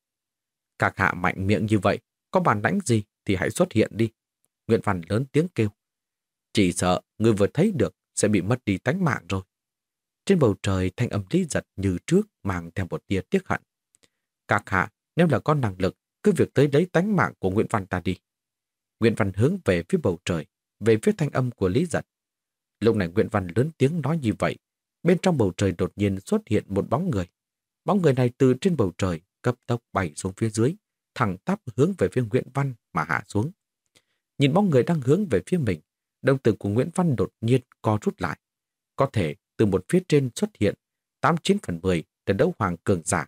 Các hạ mạnh miệng như vậy, có bản lãnh gì thì hãy xuất hiện đi. Nguyễn Văn lớn tiếng kêu. Chỉ sợ người vừa thấy được sẽ bị mất đi tánh mạng rồi. Trên bầu trời thanh âm lý giật như trước mang theo một tia tiếc hận. Các hạ, nếu là có năng lực, cứ việc tới lấy tánh mạng của Nguyễn Văn ta đi. Nguyễn Văn hướng về phía bầu trời, về phía thanh âm của Lý Giật. Lúc này Nguyễn Văn lớn tiếng nói như vậy, bên trong bầu trời đột nhiên xuất hiện một bóng người. Bóng người này từ trên bầu trời cấp tốc bay xuống phía dưới, thẳng tắp hướng về phía Nguyễn Văn mà hạ xuống. Nhìn bóng người đang hướng về phía mình, đồng tử của Nguyễn Văn đột nhiên co rút lại. Có thể từ một phía trên xuất hiện 89 phần 10 là đấu hoàng cường giả,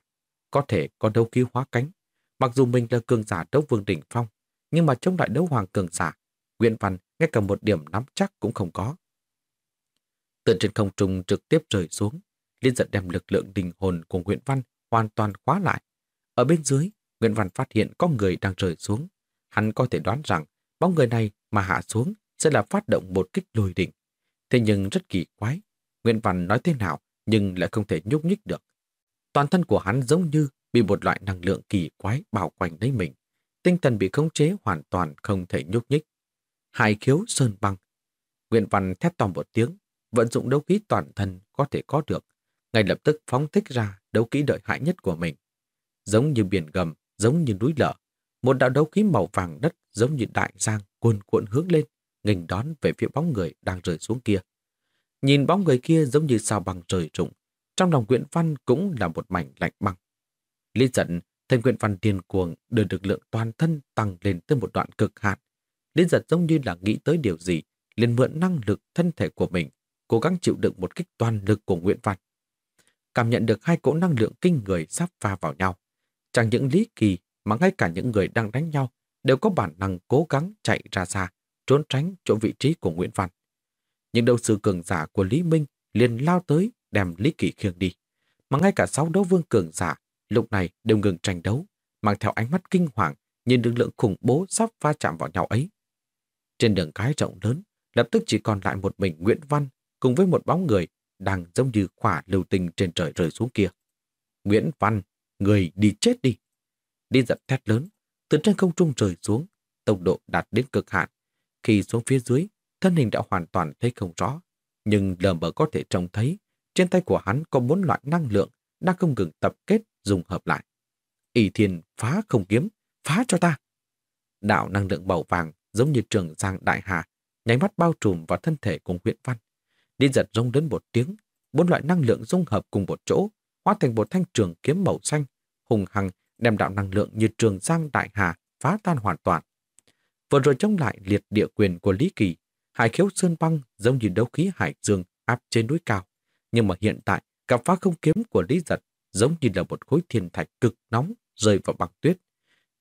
có thể có đấu khí hóa cánh. Mặc dù mình là cường giả đấu vương đỉnh phong, nhưng mà chống lại đấu hoàng cường giả, Nguyễn Văn ngay cả một điểm nắm chắc cũng không có. Từ trên không trung trực tiếp rơi xuống, Liên giật đem lực lượng đình hồn của Nguyễn Văn hoàn toàn khóa lại. Ở bên dưới, Nguyễn Văn phát hiện có người đang rơi xuống. Hắn có thể đoán rằng bóng người này mà hạ xuống sẽ là phát động một kích lùi đỉnh. Thế nhưng rất kỳ quái. Nguyễn Văn nói thế nào nhưng lại không thể nhúc nhích được. Toàn thân của hắn giống như bị một loại năng lượng kỳ quái bao quanh lấy mình. Tinh thần bị khống chế hoàn toàn không thể nhúc nhích. Hai khiếu sơn băng. Nguyễn Văn thét to một tiếng, vận dụng đấu khí toàn thân có thể có được, ngay lập tức phóng thích ra đấu khí đợi hại nhất của mình. Giống như biển gầm, giống như núi lở, một đạo đấu khí màu vàng đất giống như đại giang cuồn cuộn hướng lên, nghênh đón về phía bóng người đang rơi xuống kia. Nhìn bóng người kia giống như sao băng trời rụng, trong lòng Nguyễn Văn cũng là một mảnh lạnh băng. Lý giận, thành Nguyễn Văn điên cuồng đưa lực lượng toàn thân tăng lên tới một đoạn cực hạn. liên giật giống như là nghĩ tới điều gì, liền mượn năng lực thân thể của mình, cố gắng chịu đựng một kích toàn lực của Nguyễn Văn. Cảm nhận được hai cỗ năng lượng kinh người sắp pha vào nhau. Chẳng những Lý Kỳ mà ngay cả những người đang đánh nhau đều có bản năng cố gắng chạy ra xa, trốn tránh chỗ vị trí của Nguyễn Văn. những đầu sư cường giả của Lý Minh liền lao tới đem Lý Kỳ khiêng đi. Mà ngay cả sáu đấu vương cường giả lúc này đều ngừng tranh đấu, mang theo ánh mắt kinh hoàng nhìn lực lượng khủng bố sắp va chạm vào nhau ấy. Trên đường cái rộng lớn, lập tức chỉ còn lại một mình Nguyễn Văn cùng với một bóng người đang giống như khỏa lưu tình trên trời rơi xuống kia. Nguyễn Văn, người đi chết đi. Đi giật thét lớn, từ trên không trung rơi xuống, tốc độ đạt đến cực hạn. Khi xuống phía dưới, thân hình đã hoàn toàn thấy không rõ, nhưng lờ mờ có thể trông thấy trên tay của hắn có bốn loại năng lượng đang không ngừng tập kết dùng hợp lại. Ý thiên phá không kiếm, phá cho ta. Đạo năng lượng màu vàng giống như trường giang đại hà, nháy mắt bao trùm vào thân thể của huyện Văn. Đi giật rông đến một tiếng, bốn loại năng lượng dung hợp cùng một chỗ, hóa thành một thanh trường kiếm màu xanh, hùng hằng đem đạo năng lượng như trường giang đại hà phá tan hoàn toàn. Vừa rồi chống lại liệt địa quyền của Lý Kỳ, hải khiếu sơn băng giống như đấu khí hải dương áp trên núi cao. Nhưng mà hiện tại, cặp phá không kiếm của Lý Giật giống như là một khối thiên thạch cực nóng rơi vào băng tuyết.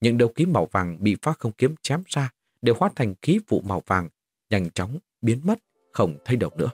Những đầu khí màu vàng bị phá không kiếm chém ra đều hóa thành khí vụ màu vàng, nhanh chóng biến mất, không thay đổi nữa.